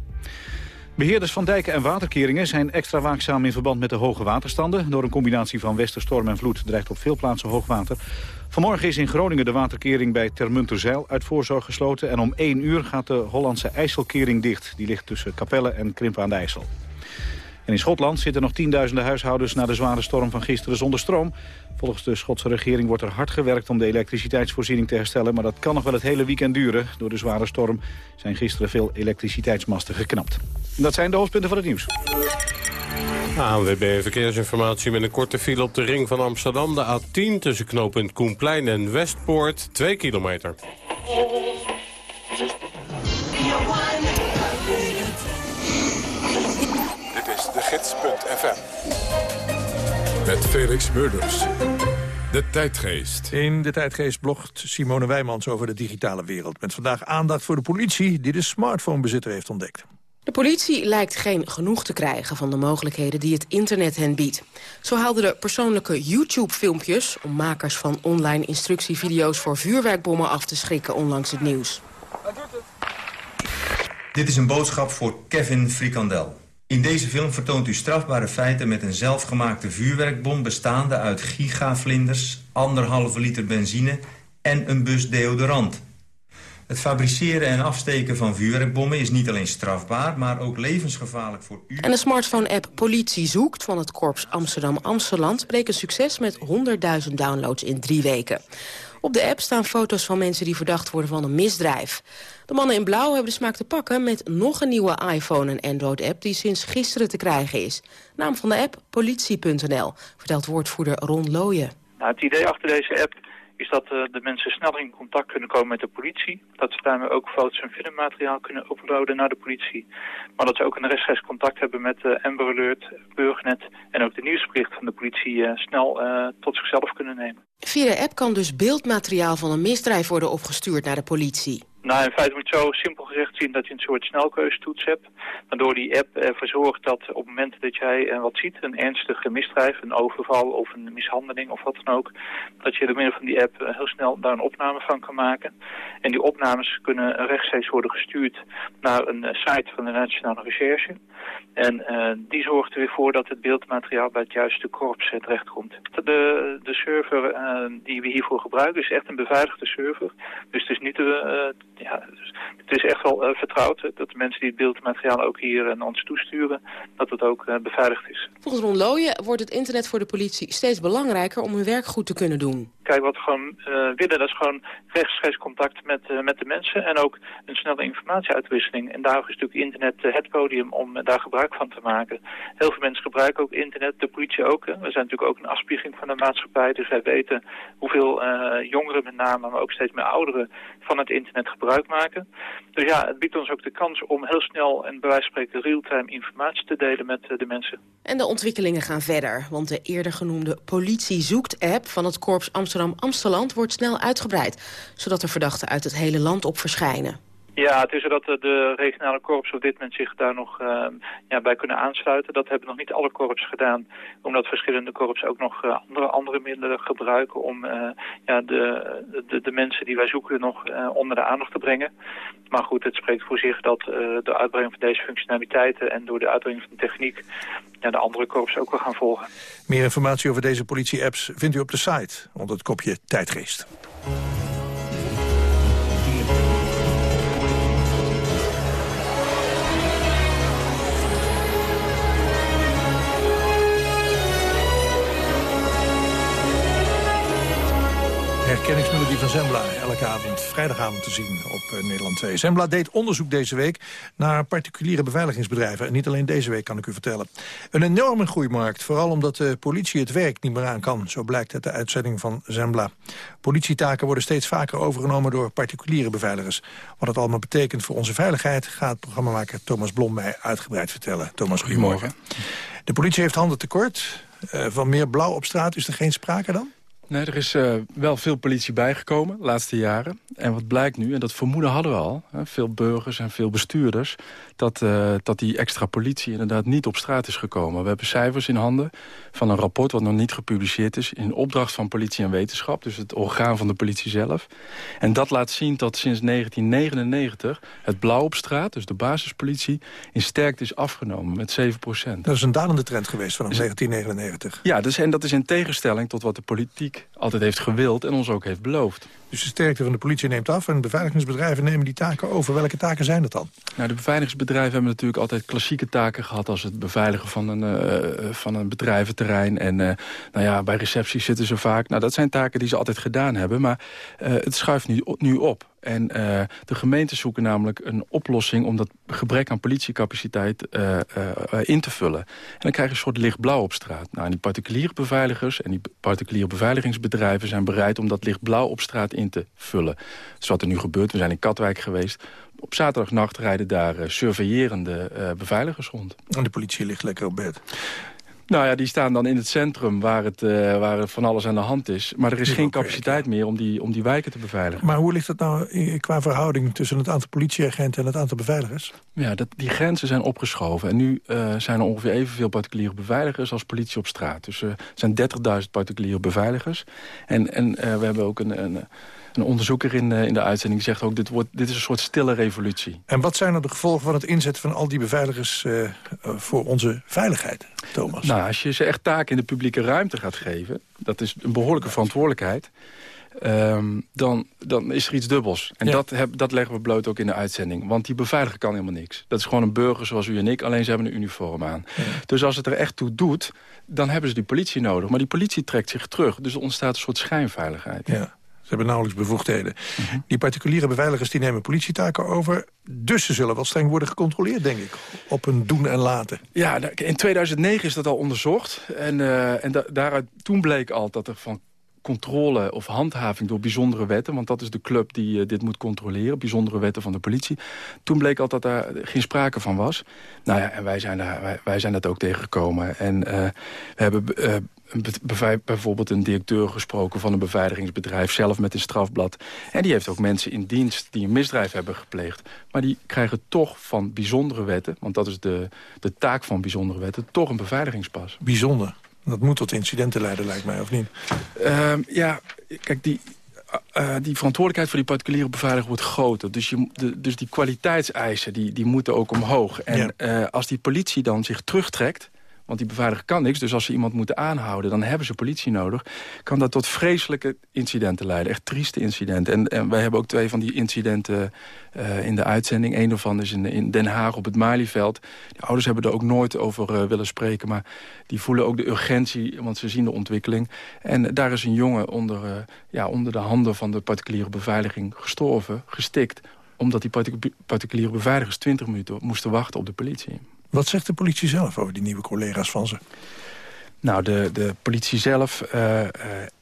Beheerders van dijken en waterkeringen zijn extra waakzaam in verband met de hoge waterstanden. Door een combinatie van westerstorm en vloed dreigt op veel plaatsen hoogwater. Vanmorgen is in Groningen de waterkering bij Termunterzeil uit voorzorg gesloten. En om 1 uur gaat de Hollandse IJsselkering dicht. Die ligt tussen Capelle en Krimpen aan de IJssel. In Schotland zitten nog tienduizenden huishoudens na de zware storm van gisteren zonder stroom. Volgens de Schotse regering wordt er hard gewerkt om de elektriciteitsvoorziening te herstellen. Maar dat kan nog wel het hele weekend duren. Door de zware storm zijn gisteren veel elektriciteitsmasten geknapt. Dat zijn de hoofdpunten van het nieuws. ANWB Verkeersinformatie met een korte file op de ring van Amsterdam. De A10 tussen knooppunt Koenplein en Westpoort. 2 kilometer. gids.fm. Met Felix Murders. De tijdgeest. In de tijdgeest blogt Simone Wijmans over de digitale wereld. Met vandaag aandacht voor de politie die de smartphonebezitter heeft ontdekt. De politie lijkt geen genoeg te krijgen van de mogelijkheden die het internet hen biedt. Zo haalden de persoonlijke YouTube-filmpjes... om makers van online instructievideo's voor vuurwerkbommen af te schrikken onlangs het nieuws. Dit is een boodschap voor Kevin Frikandel. In deze film vertoont u strafbare feiten met een zelfgemaakte vuurwerkbom... bestaande uit gigavlinders, anderhalve liter benzine en een bus deodorant... Het fabriceren en afsteken van vuurwerkbommen is niet alleen strafbaar... maar ook levensgevaarlijk voor u. En de smartphone-app Politie Zoekt van het korps Amsterdam-Amsteland... bleek succes met 100.000 downloads in drie weken. Op de app staan foto's van mensen die verdacht worden van een misdrijf. De mannen in blauw hebben de smaak te pakken met nog een nieuwe iPhone en Android-app... die sinds gisteren te krijgen is. Naam van de app politie.nl, vertelt woordvoerder Ron Looyen. Nou, het idee achter deze app is dat uh, de mensen sneller in contact kunnen komen met de politie. Dat ze daarmee ook foto's en filmmateriaal kunnen uploaden naar de politie. Maar dat ze ook een rechtstreeks contact hebben met uh, Amber Alert, Burgernet en ook de nieuwsbericht van de politie uh, snel tot zichzelf kunnen nemen. Via de app kan dus beeldmateriaal van een misdrijf worden opgestuurd naar de politie. Nou, in feite moet je zo simpel gezegd zien dat je een soort snelkeuzetoets hebt. Waardoor die app ervoor zorgt dat op het moment dat jij wat ziet, een ernstige misdrijf, een overval of een mishandeling of wat dan ook, dat je door middel van die app heel snel daar een opname van kan maken. En die opnames kunnen rechtstreeks worden gestuurd naar een site van de Nationale Recherche. En uh, die zorgt er weer voor dat het beeldmateriaal bij het juiste korps uh, terechtkomt. De, de server uh, die we hiervoor gebruiken is echt een beveiligde server. Dus het is niet ja, het is echt wel vertrouwd dat de mensen die het beeldmateriaal ook hier naar ons toesturen, dat het ook beveiligd is. Volgens Ron wordt het internet voor de politie steeds belangrijker om hun werk goed te kunnen doen. Kijk, wat we gewoon willen, dat is gewoon rechtstreeks contact met, met de mensen. En ook een snelle informatieuitwisseling. En daar is natuurlijk internet het podium om daar gebruik van te maken. Heel veel mensen gebruiken ook internet, de politie ook. We zijn natuurlijk ook een afspiegeling van de maatschappij. Dus wij weten hoeveel jongeren met name, maar ook steeds meer ouderen van het internet gebruik maken. Dus ja, het biedt ons ook de kans om heel snel en bij wijze van spreken real-time informatie te delen met de mensen. En de ontwikkelingen gaan verder, want de eerder genoemde Politie Zoekt-app van het Korps Amsterdam-Amsteland wordt snel uitgebreid, zodat er verdachten uit het hele land op verschijnen. Ja, het is zo dat de regionale korps op dit moment zich daar nog uh, ja, bij kunnen aansluiten. Dat hebben nog niet alle korps gedaan, omdat verschillende korps ook nog uh, andere, andere middelen gebruiken om uh, ja, de, de, de, mensen die wij zoeken nog onder de aandacht te brengen. Maar goed, het spreekt voor zich dat de uitbreiding van deze functionaliteiten en door de uitbreiding van de techniek de andere korps ook wel gaan volgen. Meer informatie over deze politie-apps vindt u op de site onder het kopje Tijdgeest. Herkenningsmelodie van Zembla. Elke avond, vrijdagavond te zien op uh, Nederland 2. Zembla deed onderzoek deze week naar particuliere beveiligingsbedrijven. En niet alleen deze week, kan ik u vertellen. Een enorme groeimarkt, vooral omdat de politie het werk niet meer aan kan. Zo blijkt uit de uitzending van Zembla. Politietaken worden steeds vaker overgenomen door particuliere beveiligers. Wat het allemaal betekent voor onze veiligheid... gaat programmamaker Thomas Blom mij uitgebreid vertellen. Thomas, goedemorgen. De politie heeft handen tekort. Uh, van meer blauw op straat is er geen sprake dan? Nee, er is uh, wel veel politie bijgekomen de laatste jaren. En wat blijkt nu, en dat vermoeden hadden we al... Hè, veel burgers en veel bestuurders... Dat, uh, dat die extra politie inderdaad niet op straat is gekomen. We hebben cijfers in handen van een rapport wat nog niet gepubliceerd is... in opdracht van politie en wetenschap, dus het orgaan van de politie zelf. En dat laat zien dat sinds 1999 het blauw op straat... dus de basispolitie, in sterkte is afgenomen met 7 procent. Dat is een dalende trend geweest vanaf 1999. Ja, dus, en dat is in tegenstelling tot wat de politiek altijd heeft gewild en ons ook heeft beloofd. Dus de sterkte van de politie neemt af en beveiligingsbedrijven nemen die taken over. Welke taken zijn dat dan? Nou, de beveiligingsbedrijven hebben natuurlijk altijd klassieke taken gehad... als het beveiligen van een, uh, van een bedrijventerrein. En uh, nou ja, bij recepties zitten ze vaak. Nou, dat zijn taken die ze altijd gedaan hebben. Maar uh, het schuift nu op. En uh, de gemeenten zoeken namelijk een oplossing... om dat gebrek aan politiecapaciteit uh, uh, in te vullen. En dan krijg je een soort lichtblauw op straat. Nou, en die particuliere beveiligers en die particuliere beveiligingsbedrijven... zijn bereid om dat lichtblauw op straat in te vullen. Is wat er nu gebeurt. We zijn in Katwijk geweest. Op zaterdagnacht rijden daar surveillerende beveiligers rond. En de politie ligt lekker op bed. Nou ja, die staan dan in het centrum waar, het, uh, waar van alles aan de hand is. Maar er is geen capaciteit meer om die, om die wijken te beveiligen. Maar hoe ligt het nou qua verhouding tussen het aantal politieagenten en het aantal beveiligers? Ja, dat, die grenzen zijn opgeschoven. En nu uh, zijn er ongeveer evenveel particuliere beveiligers als politie op straat. Dus er zijn 30.000 particuliere beveiligers. En, en we hebben ook een... een een onderzoeker in, in de uitzending zegt ook... Dit, wordt, dit is een soort stille revolutie. En wat zijn er de gevolgen van het inzetten van al die beveiligers... Uh, voor onze veiligheid, Thomas? Nou, als je ze echt taken in de publieke ruimte gaat geven... dat is een behoorlijke verantwoordelijkheid... Um, dan, dan is er iets dubbels. En ja. dat, heb, dat leggen we bloot ook in de uitzending. Want die beveiliger kan helemaal niks. Dat is gewoon een burger zoals u en ik, alleen ze hebben een uniform aan. Ja. Dus als het er echt toe doet, dan hebben ze die politie nodig. Maar die politie trekt zich terug. Dus er ontstaat een soort schijnveiligheid. Ja. Ze hebben nauwelijks bevoegdheden. -hmm. Die particuliere beveiligers die nemen politietaken over. Dus ze zullen wel streng worden gecontroleerd, denk ik. Op hun doen en laten. Ja, in 2009 is dat al onderzocht. En, uh, en da daaruit toen bleek al dat er van controle of handhaving door bijzondere wetten... want dat is de club die uh, dit moet controleren, bijzondere wetten van de politie. Toen bleek al dat daar geen sprake van was. Nou ja, en wij zijn, daar, wij, wij zijn dat ook tegengekomen. En uh, we hebben uh, bijvoorbeeld een directeur gesproken van een beveiligingsbedrijf... zelf met een strafblad. En die heeft ook mensen in dienst die een misdrijf hebben gepleegd. Maar die krijgen toch van bijzondere wetten... want dat is de, de taak van bijzondere wetten... toch een beveiligingspas. Bijzonder? Dat moet tot incidenten leiden, lijkt mij, of niet? Uh, ja, kijk, die, uh, die verantwoordelijkheid voor die particuliere beveiliger wordt groter. Dus, je, de, dus die kwaliteitseisen die, die moeten ook omhoog. En ja. uh, als die politie dan zich terugtrekt want die beveiliger kan niks. Dus als ze iemand moeten aanhouden, dan hebben ze politie nodig. Kan dat tot vreselijke incidenten leiden. Echt trieste incidenten. En, en wij hebben ook twee van die incidenten uh, in de uitzending. Eén daarvan is in, in Den Haag op het Malieveld. De ouders hebben er ook nooit over uh, willen spreken. Maar die voelen ook de urgentie, want ze zien de ontwikkeling. En daar is een jongen onder, uh, ja, onder de handen van de particuliere beveiliging gestorven, gestikt omdat die particuliere beveiligers 20 minuten moesten wachten op de politie. Wat zegt de politie zelf over die nieuwe collega's van ze? Nou, de, de politie zelf uh, uh,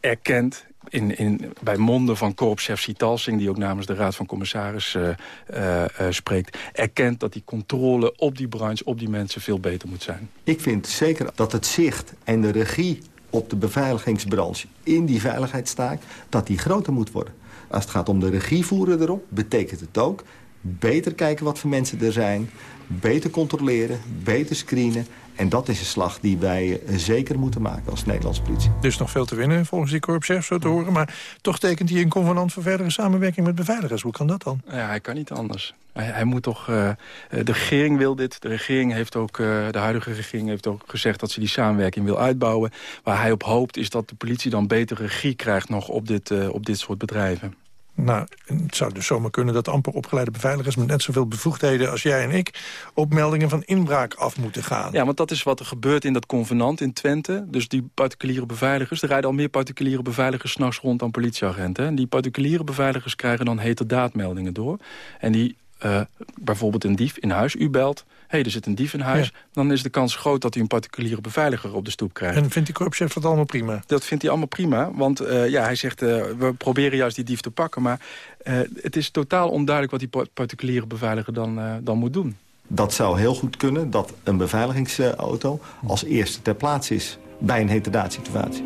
erkent in, in, bij monden van korpschef Sitalsing... die ook namens de Raad van Commissaris uh, spreekt... erkent dat die controle op die branche, op die mensen veel beter moet zijn. Ik vind zeker dat het zicht en de regie op de beveiligingsbranche... in die veiligheidstaak, dat die groter moet worden. Als het gaat om de regie voeren erop, betekent het ook... beter kijken wat voor mensen er zijn, beter controleren, beter screenen... En dat is een slag die wij zeker moeten maken als Nederlandse politie. Dus nog veel te winnen volgens die korpschef, zo te horen. Maar toch tekent hij een convenant voor verdere samenwerking met beveiligers. Hoe kan dat dan? Ja, hij kan niet anders. Hij, hij moet toch... Uh, de regering wil dit. De regering heeft ook... Uh, de huidige regering heeft ook gezegd dat ze die samenwerking wil uitbouwen. Waar hij op hoopt is dat de politie dan beter regie krijgt nog op dit, uh, op dit soort bedrijven. Nou, het zou dus zomaar kunnen dat amper opgeleide beveiligers... met net zoveel bevoegdheden als jij en ik... op meldingen van inbraak af moeten gaan. Ja, want dat is wat er gebeurt in dat convenant in Twente. Dus die particuliere beveiligers... er rijden al meer particuliere beveiligers s'nachts rond dan politieagenten. En die particuliere beveiligers krijgen dan heterdaadmeldingen door. En die, uh, bijvoorbeeld een dief in huis, u belt hey, er zit een dief in huis... Ja. dan is de kans groot dat hij een particuliere beveiliger op de stoep krijgt. En vindt die korpschef dat allemaal prima? Dat vindt hij allemaal prima, want uh, ja, hij zegt... Uh, we proberen juist die dief te pakken, maar uh, het is totaal onduidelijk... wat die particuliere beveiliger dan, dan moet doen. Dat zou heel goed kunnen, dat een beveiligingsauto als eerste ter plaatse is... bij een heterdaad-situatie.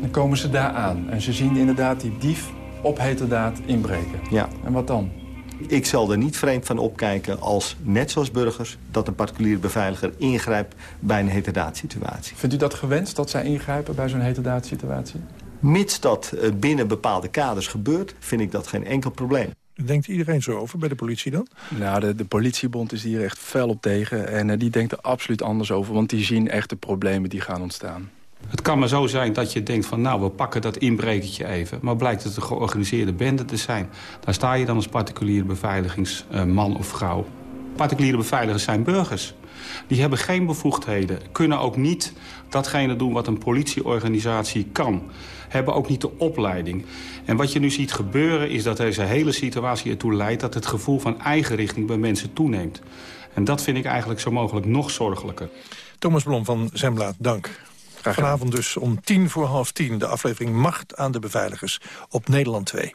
Dan komen ze daar aan en ze zien inderdaad die dief op heterdaad inbreken. Ja. En wat dan? Ik zal er niet vreemd van opkijken als, net zoals burgers... dat een particuliere beveiliger ingrijpt bij een heterdaad-situatie. Vindt u dat gewenst, dat zij ingrijpen bij zo'n heterdaad-situatie? Mits dat binnen bepaalde kaders gebeurt, vind ik dat geen enkel probleem. Denkt iedereen zo over bij de politie dan? Nou, de, de politiebond is hier echt fel op tegen. En uh, die denkt er absoluut anders over. Want die zien echt de problemen die gaan ontstaan. Het kan maar zo zijn dat je denkt van nou, we pakken dat inbrekertje even. Maar blijkt het een georganiseerde bende te zijn. Daar sta je dan als particuliere beveiligingsman of vrouw. Particuliere beveiligers zijn burgers. Die hebben geen bevoegdheden. Kunnen ook niet datgene doen wat een politieorganisatie kan. Hebben ook niet de opleiding. En wat je nu ziet gebeuren is dat deze hele situatie ertoe leidt... dat het gevoel van eigenrichting bij mensen toeneemt. En dat vind ik eigenlijk zo mogelijk nog zorgelijker. Thomas Blom van Zembla, dank. Vanavond dus om tien voor half tien de aflevering Macht aan de Beveiligers op Nederland 2.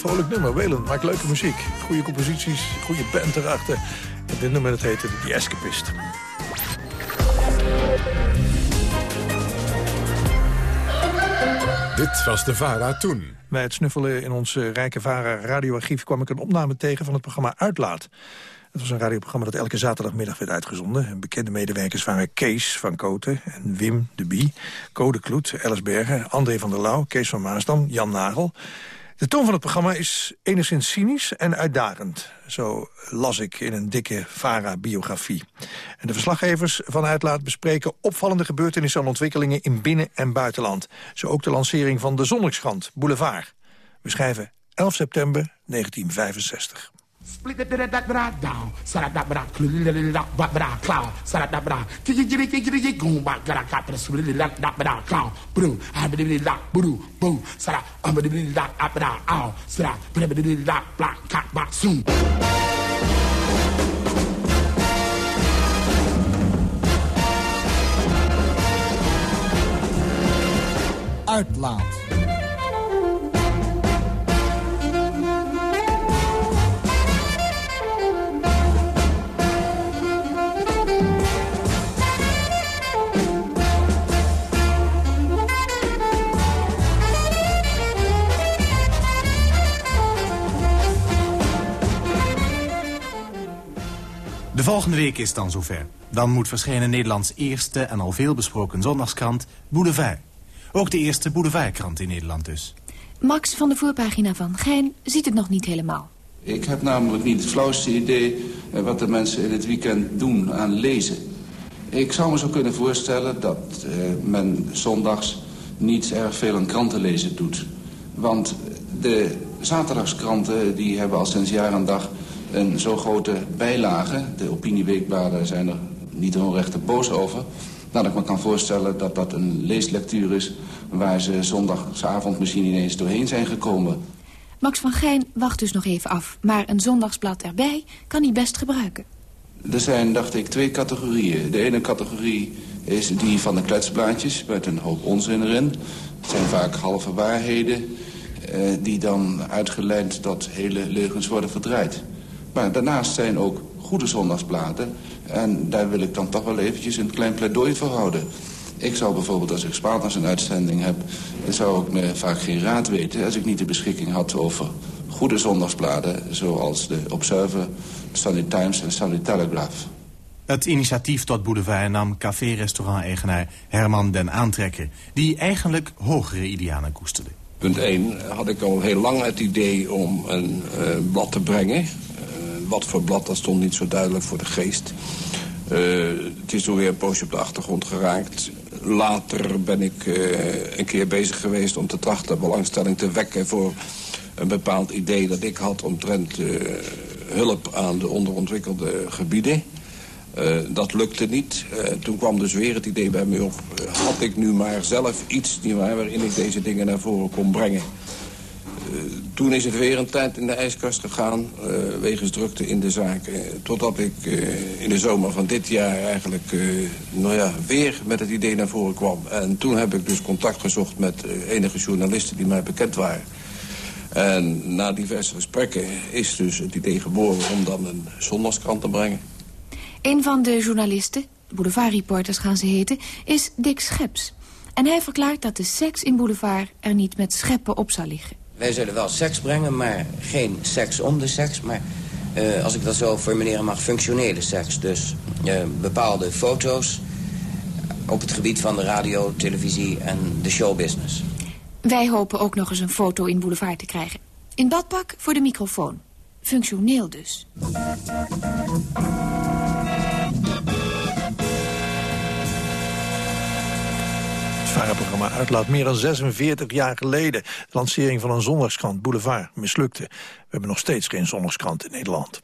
vrolijk nummer. Welen maakt leuke muziek. Goede composities, goede band erachter. En dit nummer dat heette The Escapist. Dit was de VARA toen. Bij het snuffelen in ons eh, rijke VARA radioarchief... kwam ik een opname tegen van het programma Uitlaat. Het was een radioprogramma dat elke zaterdagmiddag werd uitgezonden. En bekende medewerkers waren Kees van Koten en Wim de Bie... Code Kloet, Alice Bergen, André van der Lauw, Kees van Maasdam, Jan Nagel. De toon van het programma is enigszins cynisch en uitdagend. Zo las ik in een dikke VARA-biografie. En de verslaggevers van Uitlaat bespreken opvallende gebeurtenissen en ontwikkelingen in binnen- en buitenland. Zo ook de lancering van de Zondagskrant, Boulevard. We schrijven 11 september 1965. Split the da da da down, sara da bra, clulila da ba bra clown, sara da bra, kiki jiri kiki jiri gum ba gara kapra sulila la da bra clown, bru, abidibili la bru, boo, sara, abidibili la abra ow, sara, brabidibili la black cat ba soon. Uitlaat. Volgende week is het dan zover. Dan moet verschijnen Nederlands eerste en al veel besproken zondagskrant Boulevard. Ook de eerste Boulevardkrant in Nederland dus. Max van de voorpagina van Gein ziet het nog niet helemaal. Ik heb namelijk niet het flauwste idee eh, wat de mensen in het weekend doen aan lezen. Ik zou me zo kunnen voorstellen dat eh, men zondags niet erg veel aan krantenlezen doet. Want de zaterdagskranten die hebben al sinds jaar en dag een zo grote bijlage. De opinieweekbladen zijn er niet onrechte boos over. Dat ik me kan voorstellen dat dat een leeslectuur is... waar ze zondagsavond misschien ineens doorheen zijn gekomen. Max van Gein wacht dus nog even af. Maar een zondagsblad erbij kan hij best gebruiken. Er zijn, dacht ik, twee categorieën. De ene categorie is die van de kletsblaadjes... met een hoop onzin erin. Het zijn vaak halve waarheden... Eh, die dan uitgelijnd tot hele leugens worden verdraaid. Maar daarnaast zijn ook goede zondagsbladen... en daar wil ik dan toch wel eventjes een klein pleidooi voor houden. Ik zou bijvoorbeeld, als ik Spaanders een uitzending heb... zou ik me vaak geen raad weten... als ik niet de beschikking had over goede zondagsbladen... zoals de Observer, Sunday Times en Sunday Telegraph. Het initiatief tot Boulevard nam café-restaurant-eigenaar Herman den Aantrekker... die eigenlijk hogere idealen koesterde. Punt 1 had ik al heel lang het idee om een uh, blad te brengen. Uh, wat voor blad, dat stond niet zo duidelijk voor de geest. Uh, het is alweer een poosje op de achtergrond geraakt. Later ben ik een keer bezig geweest om te trachten belangstelling te wekken... voor een bepaald idee dat ik had omtrent hulp aan de onderontwikkelde gebieden... Uh, dat lukte niet. Uh, toen kwam dus weer het idee bij me op... Uh, had ik nu maar zelf iets waar, waarin ik deze dingen naar voren kon brengen. Toen is het weer een tijd in de ijskast gegaan, eh, wegens drukte in de zaak. eh, totdat ik eh, in de zomer van dit jaar eigenlijk eh, nou ja, weer met het idee naar voren kwam. En toen heb ik dus contact gezocht met eh, enige journalisten die mij bekend waren. En na diverse gesprekken is dus het idee geboren om dan een zondagskrant te brengen. Een van de journalisten, boulevardreporters gaan ze heten, is Dick Scheps. En hij verklaart dat de seks in Boulevard er niet met scheppen op zal liggen. Wij zullen wel seks brengen, maar geen seks om de seks. Maar eh, als ik dat zo formuleren mag, functionele seks. Dus eh, bepaalde foto's op het gebied van de radio, televisie en de showbusiness. Wij hopen ook nog eens een foto in Boulevard te krijgen. In badpak voor de microfoon. Functioneel dus. VARA-programma uitlaat meer dan 46 jaar geleden. De lancering van een zondagskrant, Boulevard, mislukte. We hebben nog steeds geen zondagskrant in Nederland.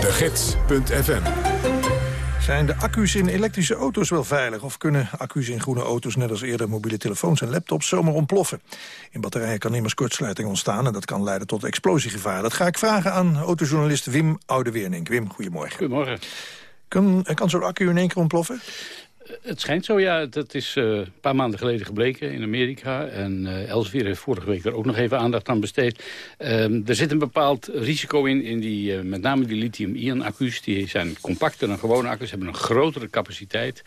De Gids.fm Zijn de accu's in elektrische auto's wel veilig? Of kunnen accu's in groene auto's, net als eerder mobiele telefoons en laptops, zomaar ontploffen? In batterijen kan immers kortsluiting ontstaan en dat kan leiden tot explosiegevaar. Dat ga ik vragen aan autojournalist Wim Oudeweernink. Wim, goedemorgen. Goedemorgen. Kan, zo'n accu in één keer ontploffen? Het schijnt zo, ja. Dat is eh, een paar maanden geleden gebleken in Amerika. En eh Elsevier heeft vorige week er ook nog even aandacht aan besteed. Ehm, er zit een bepaald risico in, in die, eh, met name die lithium-ion accu's. Die zijn compacter dan gewone accu's, hebben een grotere capaciteit.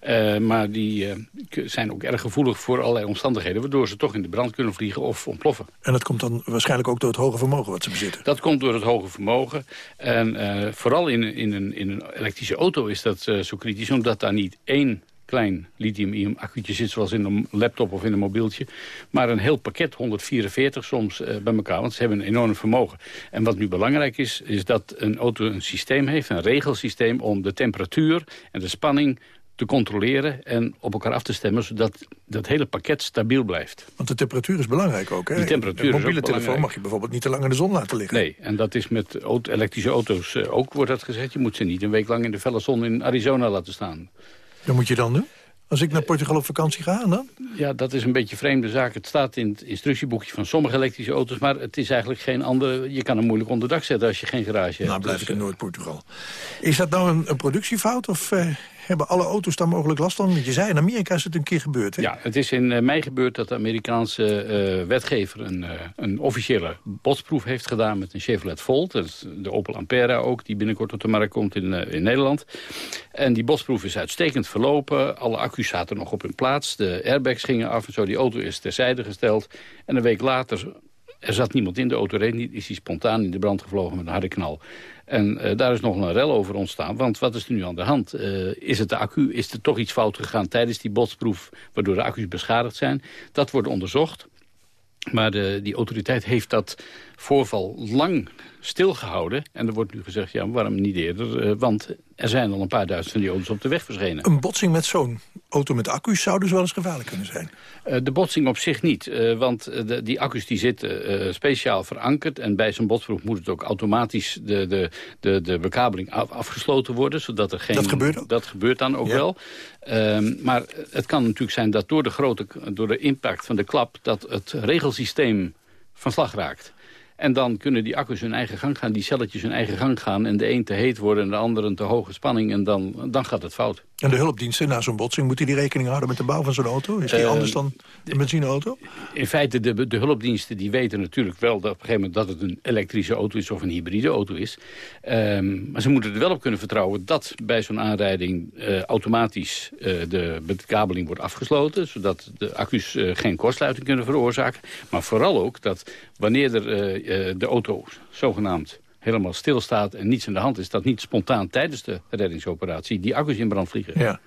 Eh, maar die eh, zijn ook erg gevoelig voor allerlei omstandigheden... waardoor ze toch in de brand kunnen vliegen of ontploffen. En dat komt dan waarschijnlijk ook door het hoge vermogen wat ze bezitten. Dat komt door het hoge vermogen. En eh, vooral in, in, een, in een elektrische auto is dat zo kritisch... omdat daar niet één klein lithium-ion accu'tje zit... zoals in een laptop of in een mobieltje... maar een heel pakket, 144 soms eh, bij elkaar. Want ze hebben een enorm vermogen. En wat nu belangrijk is, is dat een auto een systeem heeft... een regelsysteem om de temperatuur en de spanning te controleren en op elkaar af te stemmen... zodat dat hele pakket stabiel blijft. Want de temperatuur is belangrijk ook. Hè? Die temperatuur mobiele telefoon belangrijk. mag je bijvoorbeeld niet te lang in de zon laten liggen. Nee, en dat is met auto- elektrische auto's eh, ook, wordt dat gezegd. Je moet ze niet een week lang in de felle zon in Arizona laten staan. Dat moet je dan doen? Als ik naar Portugal op vakantie ga, dan? Ja, dat is een beetje een vreemde zaak. Het staat in het instructieboekje van sommige elektrische auto's... maar het is eigenlijk geen andere... Je kan hem moeilijk onder dak zetten als je geen garage hebt. Nou, blijf Dus, ik in Noord-Portugal. Is dat nou een, een productiefout of eh, hebben alle auto's daar mogelijk last van? Want je zei, in Amerika is het een keer gebeurd, hè? Ja, het is in eh, mei gebeurd dat de Amerikaanse eh, wetgever een, eh, een officiële botsproef heeft gedaan met een Chevrolet Volt. De Opel Ampera ook, die binnenkort op de markt komt in, in Nederland. En die botsproef is uitstekend verlopen. Alle accu's zaten nog op hun plaats. De airbags gingen af en zo. Die auto is terzijde gesteld. En een week later, er zat niemand in de auto, reed niet, is hij spontaan in de brand gevlogen met een harde knal. En eh, daar is nog een rel over ontstaan. Want wat is er nu aan de hand? Eh, is het de accu? Is er toch iets fout gegaan tijdens die botsproef... waardoor de accu's beschadigd zijn? Dat wordt onderzocht. Maar de, die autoriteit heeft dat voorval lang stilgehouden. En er wordt nu gezegd, ja, waarom niet eerder? Eh, want er zijn al een paar duizend van die auto's op de weg verschenen. Een botsing met zo'n auto met accu's zou dus wel eens gevaarlijk kunnen zijn. Eh, de botsing op zich niet, eh, want eh, de, die accu's die zitten speciaal verankerd... en bij zo'n botsproef moet het ook automatisch de, de, de, de bekabeling af- afgesloten worden... zodat er geen... Dat gebeurt ook. Dat gebeurt dan ook Ja. wel. Ehm, maar het kan natuurlijk zijn dat door de, grote, door de impact van de klap... dat het regelsysteem van slag raakt. En dan kunnen die accu's hun eigen gang gaan, die celletjes hun eigen gang gaan... en de een te heet worden en de ander een te hoge spanning... en dan, dan gaat het fout. En de hulpdiensten na zo'n botsing, moeten die rekening houden met de bouw van zo'n auto? Is die Eh, anders dan een benzineauto? In feite, de, de hulpdiensten die weten natuurlijk wel dat op een gegeven moment dat het een elektrische auto is of een hybride auto is. Ehm, maar ze moeten er wel op kunnen vertrouwen dat bij zo'n aanrijding eh, automatisch eh, de bekabeling wordt afgesloten. Zodat de accu's geen kortsluiting kunnen veroorzaken. Maar vooral ook dat wanneer er, de auto zogenaamd helemaal stilstaat en niets aan de hand is... dat niet spontaan tijdens de reddingsoperatie die accu's in brand vliegen. Ja.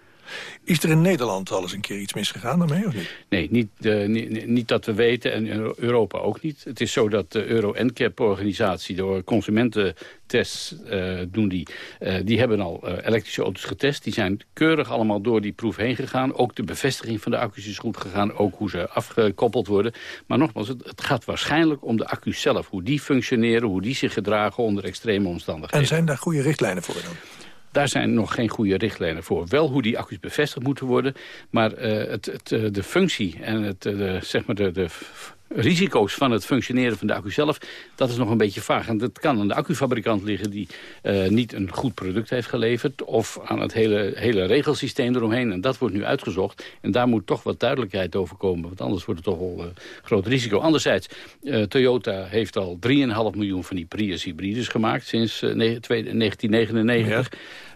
Is er in Nederland al eens een keer iets misgegaan daarmee, of niet? Nee, niet, eh, niet, niet dat we weten en in Europa ook niet. Het is zo dat de Euro-NCAP-organisatie door consumententests eh, doen die. eh, die hebben al elektrische auto's getest. Die zijn keurig allemaal door die proef heen gegaan. Ook de bevestiging van de accu's is goed gegaan. Ook hoe ze afgekoppeld worden. Maar nogmaals, het, het gaat waarschijnlijk om de accu's zelf. Hoe die functioneren, hoe die zich gedragen onder extreme omstandigheden. En zijn daar goede richtlijnen voor dan? Daar zijn nog geen goede richtlijnen voor. Wel hoe die accu's bevestigd moeten worden, maar eh, het, het, eh, de functie en het, eh, de, zeg maar de, de risico's van het functioneren van de accu zelf, dat is nog een beetje vaag. En dat kan aan de accufabrikant liggen die eh, niet een goed product heeft geleverd... of aan het hele, hele regelsysteem eromheen. En dat wordt nu uitgezocht. En daar moet toch wat duidelijkheid over komen. Want anders wordt het toch wel een groot risico. Anderzijds, eh, Toyota heeft al 3,5 miljoen van die Prius hybrides gemaakt... sinds eh, ne-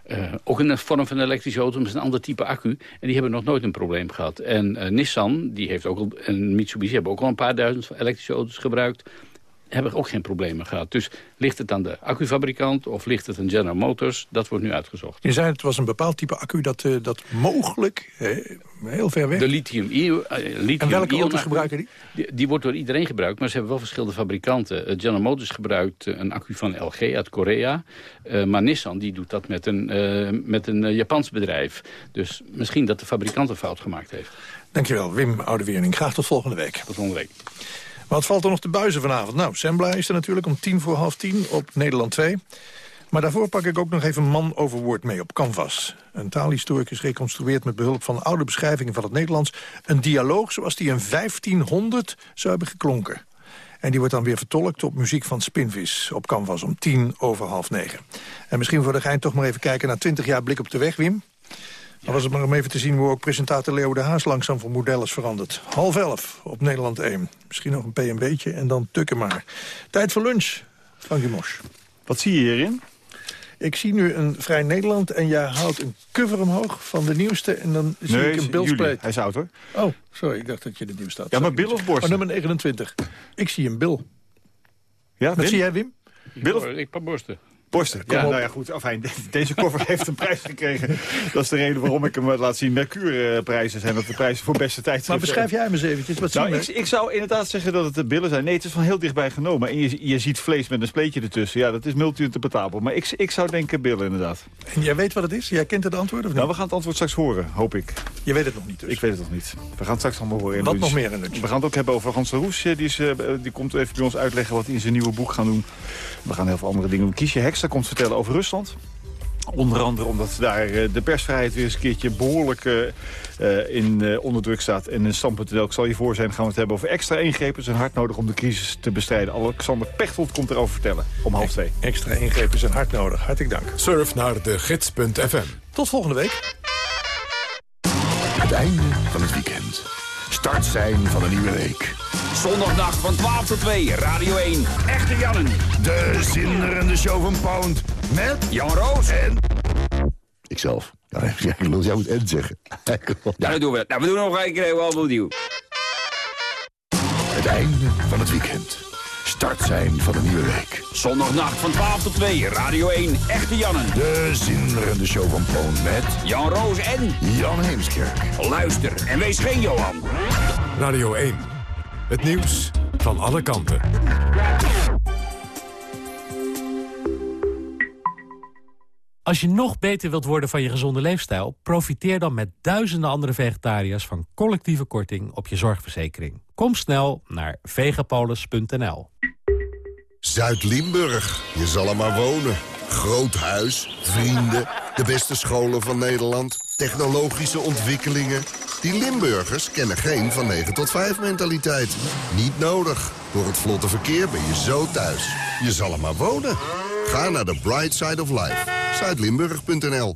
twee- 1999. Eh, ook in de vorm van elektrische auto met een ander type accu. En die hebben nog nooit een probleem gehad. En eh, Nissan, die heeft ook al, en Mitsubishi hebben ook al een paar duizend elektrische auto's gebruikt. Hebben ook geen problemen gehad. Dus ligt het aan de accufabrikant of ligt het aan General Motors? Dat wordt nu uitgezocht. Je zei het was een bepaald type accu dat, eh, dat mogelijk heel ver weg... De lithium-ion... eh, lithium en welke auto's gebruiken die? Die, die wordt door iedereen gebruikt, maar ze hebben wel verschillende fabrikanten. Eh, General Motors gebruikt een accu van LG uit Korea. Maar Nissan die doet dat met een, met een Japans bedrijf. Dus misschien dat de fabrikant een fout gemaakt heeft. Dankjewel, Wim Oudewering. Graag tot volgende week. Tot volgende week. Wat valt er nog te buizen vanavond? Nou, Sembla is er natuurlijk om tien voor half tien op Nederland 2. Maar daarvoor pak ik ook nog even man over woord mee op Canvas. Een taalhistoricus reconstrueert met behulp van oude beschrijvingen van het Nederlands... een dialoog zoals die in 1500 zou hebben geklonken. En die wordt dan weer vertolkt op muziek van Spinvis op Canvas om tien over half negen. En misschien voor de gein toch maar even kijken naar 20 jaar blik op de weg, Wim. Dan was het maar om even te zien hoe ook presentator Leo de Haas langzaam van model is veranderd. Half elf op Nederland 1. Misschien nog een PNB'tje en dan tukken maar. Tijd voor lunch, Frankie Mos. Wat zie je hierin? Ik zie nu een Vrij Nederland en jij houdt een cover omhoog van de nieuwste... en dan zie Nee, ik een. Bill Hij is oud hoor. Oh, sorry, ik dacht dat je de nieuwste had. Ja, maar. Bill of borsten? Oh, nummer 29. Ik zie een Bill. Ja, Wat Wim? zie jij, Wim? Bill of Ik pak borsten. Borsten? Kom Ja, op. nou ja, goed. Afijn, deze koffer heeft een prijs gekregen. Dat is de reden waarom ik hem eh, laat zien. Mercure-prijzen zijn dat de prijzen voor beste tijd. Maar beschrijf jij hem eens eventjes. Wat Nou, ik, ik zou inderdaad zeggen dat het de billen zijn. Nee, het is van heel dichtbij genomen. En je, je ziet vlees met een spleetje ertussen. Ja, dat is multi-interpretabel. Maar ik, ik zou denken billen, inderdaad. En jij weet wat het is? Jij kent het antwoord of niet? Nou, we gaan het antwoord straks horen, hoop ik. Je weet het nog niet dus. Ik weet het nog niet. We gaan het straks allemaal horen. in Wat lunch. nog meer in lunch? We gaan het ook hebben over Hans de Roes. eh, Die, is, eh, die komt even bij ons uitleggen wat hij in zijn nieuwe boek gaat doen. We gaan heel veel andere dingen doen. Kiesje Hekster komt vertellen over Rusland. Onder andere omdat daar eh, de persvrijheid weer eens een keertje behoorlijk eh, eh, in eh, onder druk staat. En in Stand.nl, ik zal je voor zijn, gaan we het hebben over extra ingrepen. zijn hard nodig om de crisis te bestrijden. Alexander Pechtold komt erover vertellen om half twee. Extra ingrepen zijn hard nodig. Hartelijk dank. Surf naar de gids.fm. Tot volgende week. Het einde van het weekend. Start zijn van een nieuwe week. Zondagnacht van 12 tot 2, Radio 1. Echte Jannen. De zinderende show van Pound. Met Jan Roos. En... Ikzelf. Ja, ik wil, jij moet en zeggen. Ja, dat doen we. Nou, we doen nog een keer opnieuw. Het einde van het weekend. Start zijn van een nieuwe week. Zondagnacht van 12 tot 2, Radio 1. Echte Jannen. De zinderende show van Pound met... Jan Roos en... Jan Heemskerk. Luister en wees geen Johan. Radio 1. Het nieuws van alle kanten. Als je nog beter wilt worden van je gezonde leefstijl... profiteer dan met duizenden andere vegetariërs... van collectieve korting op je zorgverzekering. Kom snel naar vegapolis.nl. Zuid-Limburg. Je zal er maar wonen. Groot huis, vrienden, de beste scholen van Nederland, technologische ontwikkelingen. Die Limburgers kennen geen van 9 tot 5 mentaliteit. Niet nodig. Door het vlotte verkeer ben je zo thuis. Je zal er maar wonen. Ga naar de Bright Side of Life. Zuidlimburg.nl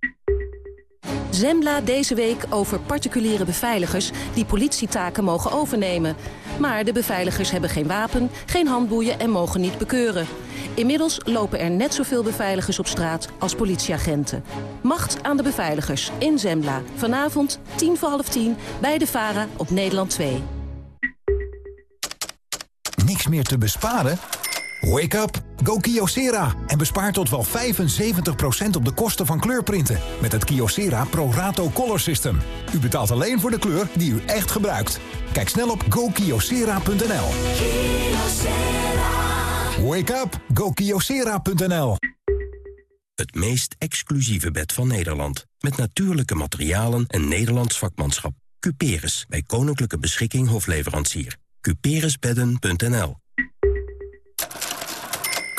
Zembla deze week over particuliere beveiligers die politietaken mogen overnemen. Maar de beveiligers hebben geen wapen, geen handboeien en mogen niet bekeuren. Inmiddels lopen er net zoveel beveiligers op straat als politieagenten. Macht aan de beveiligers in Zembla. Vanavond tien voor half tien bij de VARA op Nederland 2. Niks meer te besparen? Wake up! Go Kyocera en bespaar tot wel 75% op de kosten van kleurprinten... met het Kyocera Pro Rato Color System. U betaalt alleen voor de kleur die u echt gebruikt. Kijk snel op gokyocera.nl. Wake up! GoKiosera.nl Het meest exclusieve bed van Nederland. Met natuurlijke materialen en Nederlands vakmanschap. Cuperus, bij Koninklijke Beschikking Hofleverancier. Cuperusbedden.nl